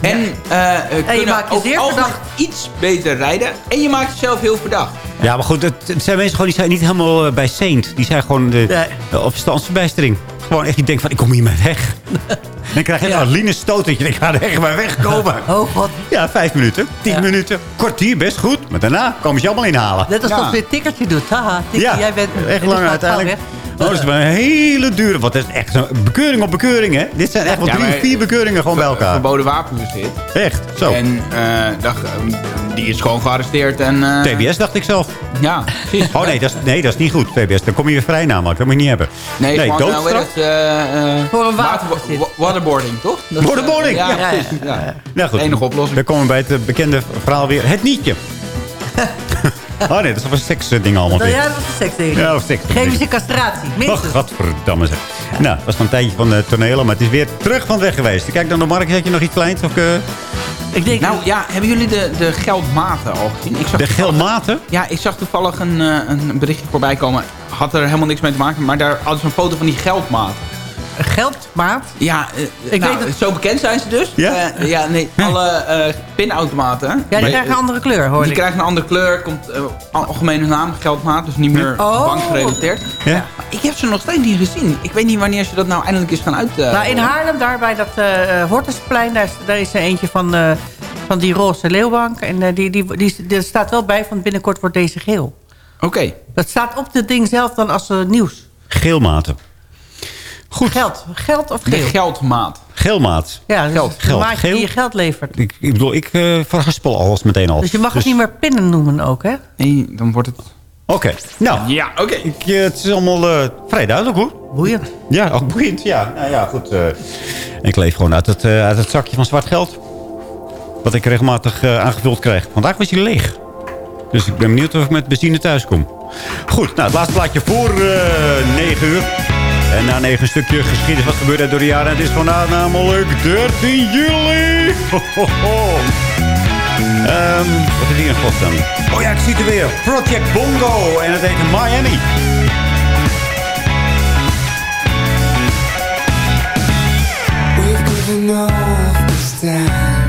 En, eh eh, kunnen maakt je zeer verdacht. iets beter rijden. En je maakt jezelf heel verdacht. Ja, maar goed. Het, het zijn mensen gewoon die zijn niet helemaal eh, bij Saint. Die zijn gewoon de, Nee. de op verstandsverbijstering. Gewoon echt, die denken van, ik kom hier maar weg. Dan krijg je een Ja. adrenaline stoot dat je denkt, ik ga er echt maar wegkomen. Oh god. Ja, vijf minuten, tien Ja. minuten, kwartier, best goed. Maar daarna komen ze je allemaal inhalen. Net als Ja. je een tikkertje doet. Haha, tikkie, Ja, jij bent... echt lang uiteindelijk. Oh, dat is wel een hele dure. Want dat is echt een bekeuring op bekeuring, hè? Dit zijn echt wel Ja, drie vier bekeuringen gewoon bij elkaar. Verboden wapenbezit. Echt, zo. En eh, dat, die is gewoon gearresteerd. En, eh, TBS dacht ik zelf. Ja, precies. Oh nee dat, is, nee, dat is niet goed, TBS. Dan kom je weer vrij namelijk. Dat moet je niet hebben. Nee, gewoon, eh, hoe doodstraf. eh, eh, Voor een water- wapenbezit. wa- Waterboarding, toch? Dat is, eh, Waterboarding, Ja, ja. Nou goed, Enige oplossing. Dan komen we bij het eh, bekende verhaal weer. Het nietje. oh nee, dat is wel een seksding allemaal. Nou, weer. ja, dat is een seksding. Ja, of seks. Chemische castratie, Och, minstens. godverdamme zeg. Nou, dat was van een tijdje van de toneel, maar het is weer terug van weg geweest. Kijk dan naar Mark, heb je nog iets kleins? Of, eh, Ik denk, Nou ja, hebben jullie de, de geldmaten al gezien? Ik zag de gelmaten? Ja, ik zag toevallig een, eh, een berichtje voorbij komen. Had er helemaal niks mee te maken, maar daar hadden ze een foto van die geldmaat. Geldmaat. Ja, eh, Ik nou, weet het- zo bekend zijn ze dus. Ja? Eh, ja, nee, alle eh pinautomaten. Ja, die Maar- krijgen een andere kleur, hoor Die ik. krijgen een andere kleur, komt uh, algemene naam, geldmaat, dus niet meer Oh. bankgerelateerd. Ja? Ik heb ze nog steeds niet gezien. Ik weet niet wanneer ze dat nou eindelijk eens gaan uit... Nou, in Haarlem, daar bij dat eh Hortusplein, daar is, daar is er eentje van, eh, van die roze leeuwbank. En eh, die, die, die, die- er staat wel bij van binnenkort wordt deze geel. Oké. Dat staat op het ding zelf dan als eh, nieuws. Geelmaten. Goed. Geld. Geld of De geel? geldmaat. Geelmaat. Ja, dus Geld. een Geld. maatje Geel? die je geld levert. Ik, ik bedoel, ik eh verhaspel alles meteen al. Dus je mag het niet meer pinnen noemen ook, hè? Nee, dan wordt het... Oké, nou. Ja, oké. Eh, het is allemaal eh, vrij duidelijk hoor. Boeiend. Ja, ook boeiend. Ja, nou ja, goed. eh, ik leef gewoon uit het, eh, uit het zakje van zwart geld. Wat ik regelmatig eh, aangevuld krijg. Vandaag was hij leeg. Dus ik ben benieuwd of ik met benzine thuis kom. Goed, nou het laatste plaatje voor eh 9 uur. En na negen stukje geschiedenis wat gebeurde door de jaren. Het is vandaag namelijk 13 juli. Hohoho. Ehm, wat is hier in godsnaam? Oh ja, ik zie het weer. Project Bongo. En het heet Miami. We've given.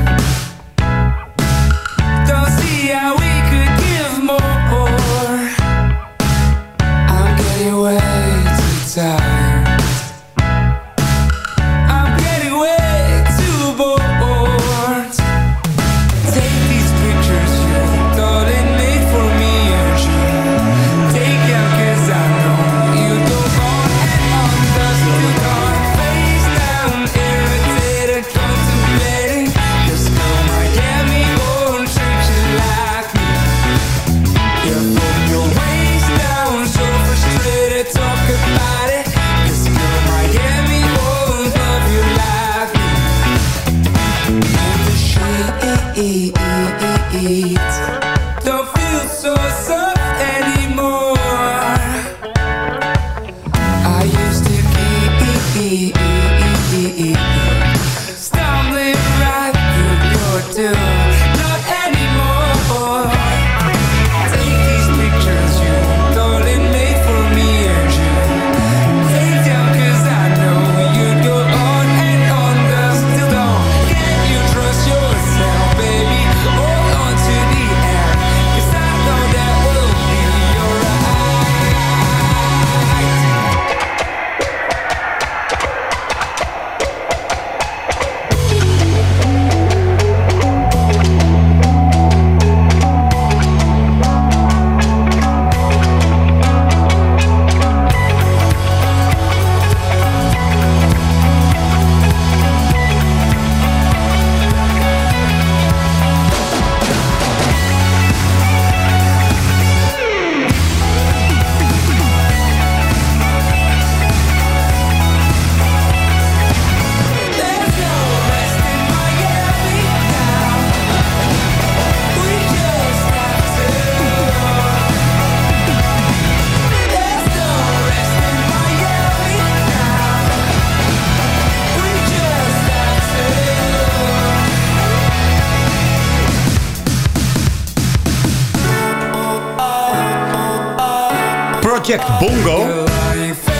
Bongo.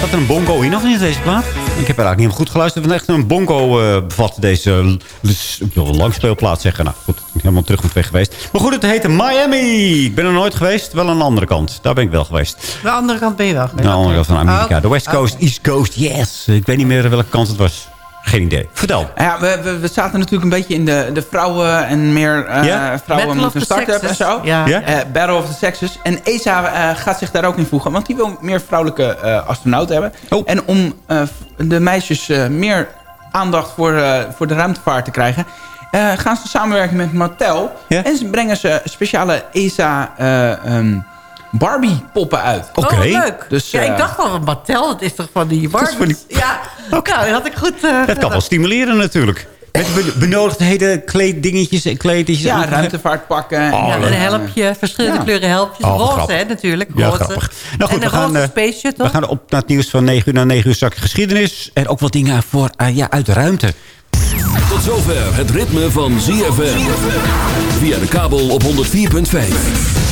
Zat er een bongo in of niet deze plaat? Ik heb er eigenlijk niet helemaal goed geluisterd. Want echt een bongo eh, bevat deze... l- l- Ik wil langspeelplaat zeggen. Nou goed, ik ben helemaal terug met weg geweest. Maar goed, het heette Miami. Ik ben er nooit geweest. Wel aan de andere kant. Daar ben ik wel geweest. De andere kant ben je wel geweest. De andere kant van Amerika. Oh, De West Coast. East Coast, yes. Ik weet niet meer welke kant het was. Geen idee. Vertel. Ja, we, we, we zaten natuurlijk een beetje in de, de vrouwen en meer eh, Ja? vrouwen Battle moeten of the start-up en zo. Ja. Ja? Eh, Battle of the Sexes. En ESA eh, gaat zich daar ook in voegen. Want die wil meer vrouwelijke eh, astronauten hebben. Oh. En om eh, de meisjes eh, meer aandacht voor, eh, voor de ruimtevaart te krijgen... eh, gaan ze samenwerken met Mattel. Ja? En ze brengen ze speciale ESA eh, ehm, Barbie-poppen uit. Oké. Oh, leuk. Dus, ja, eh, ik dacht al, Mattel, dat is toch van die Barbies? van die- Ja, nou, dat had ik goed... eh, Het kan wel stimuleren natuurlijk. Met be- benodigdheden, kleeddingetjes en kleedjes. Ja, ruimtevaartpakken. en- Oh, Ja, een helpje, verschillende Ja. kleuren helpjes. Oh, roze, hè, natuurlijk. Ja, roze. grappig. Nou goed, en we een gaan, roze eh, spaceje, We toch? gaan op naar het nieuws van 9 uur naar 9 uur zak geschiedenis. En ook wat dingen voor, eh, ja, uit de ruimte. Tot zover het ritme van ZFM. Via de kabel op 104.5.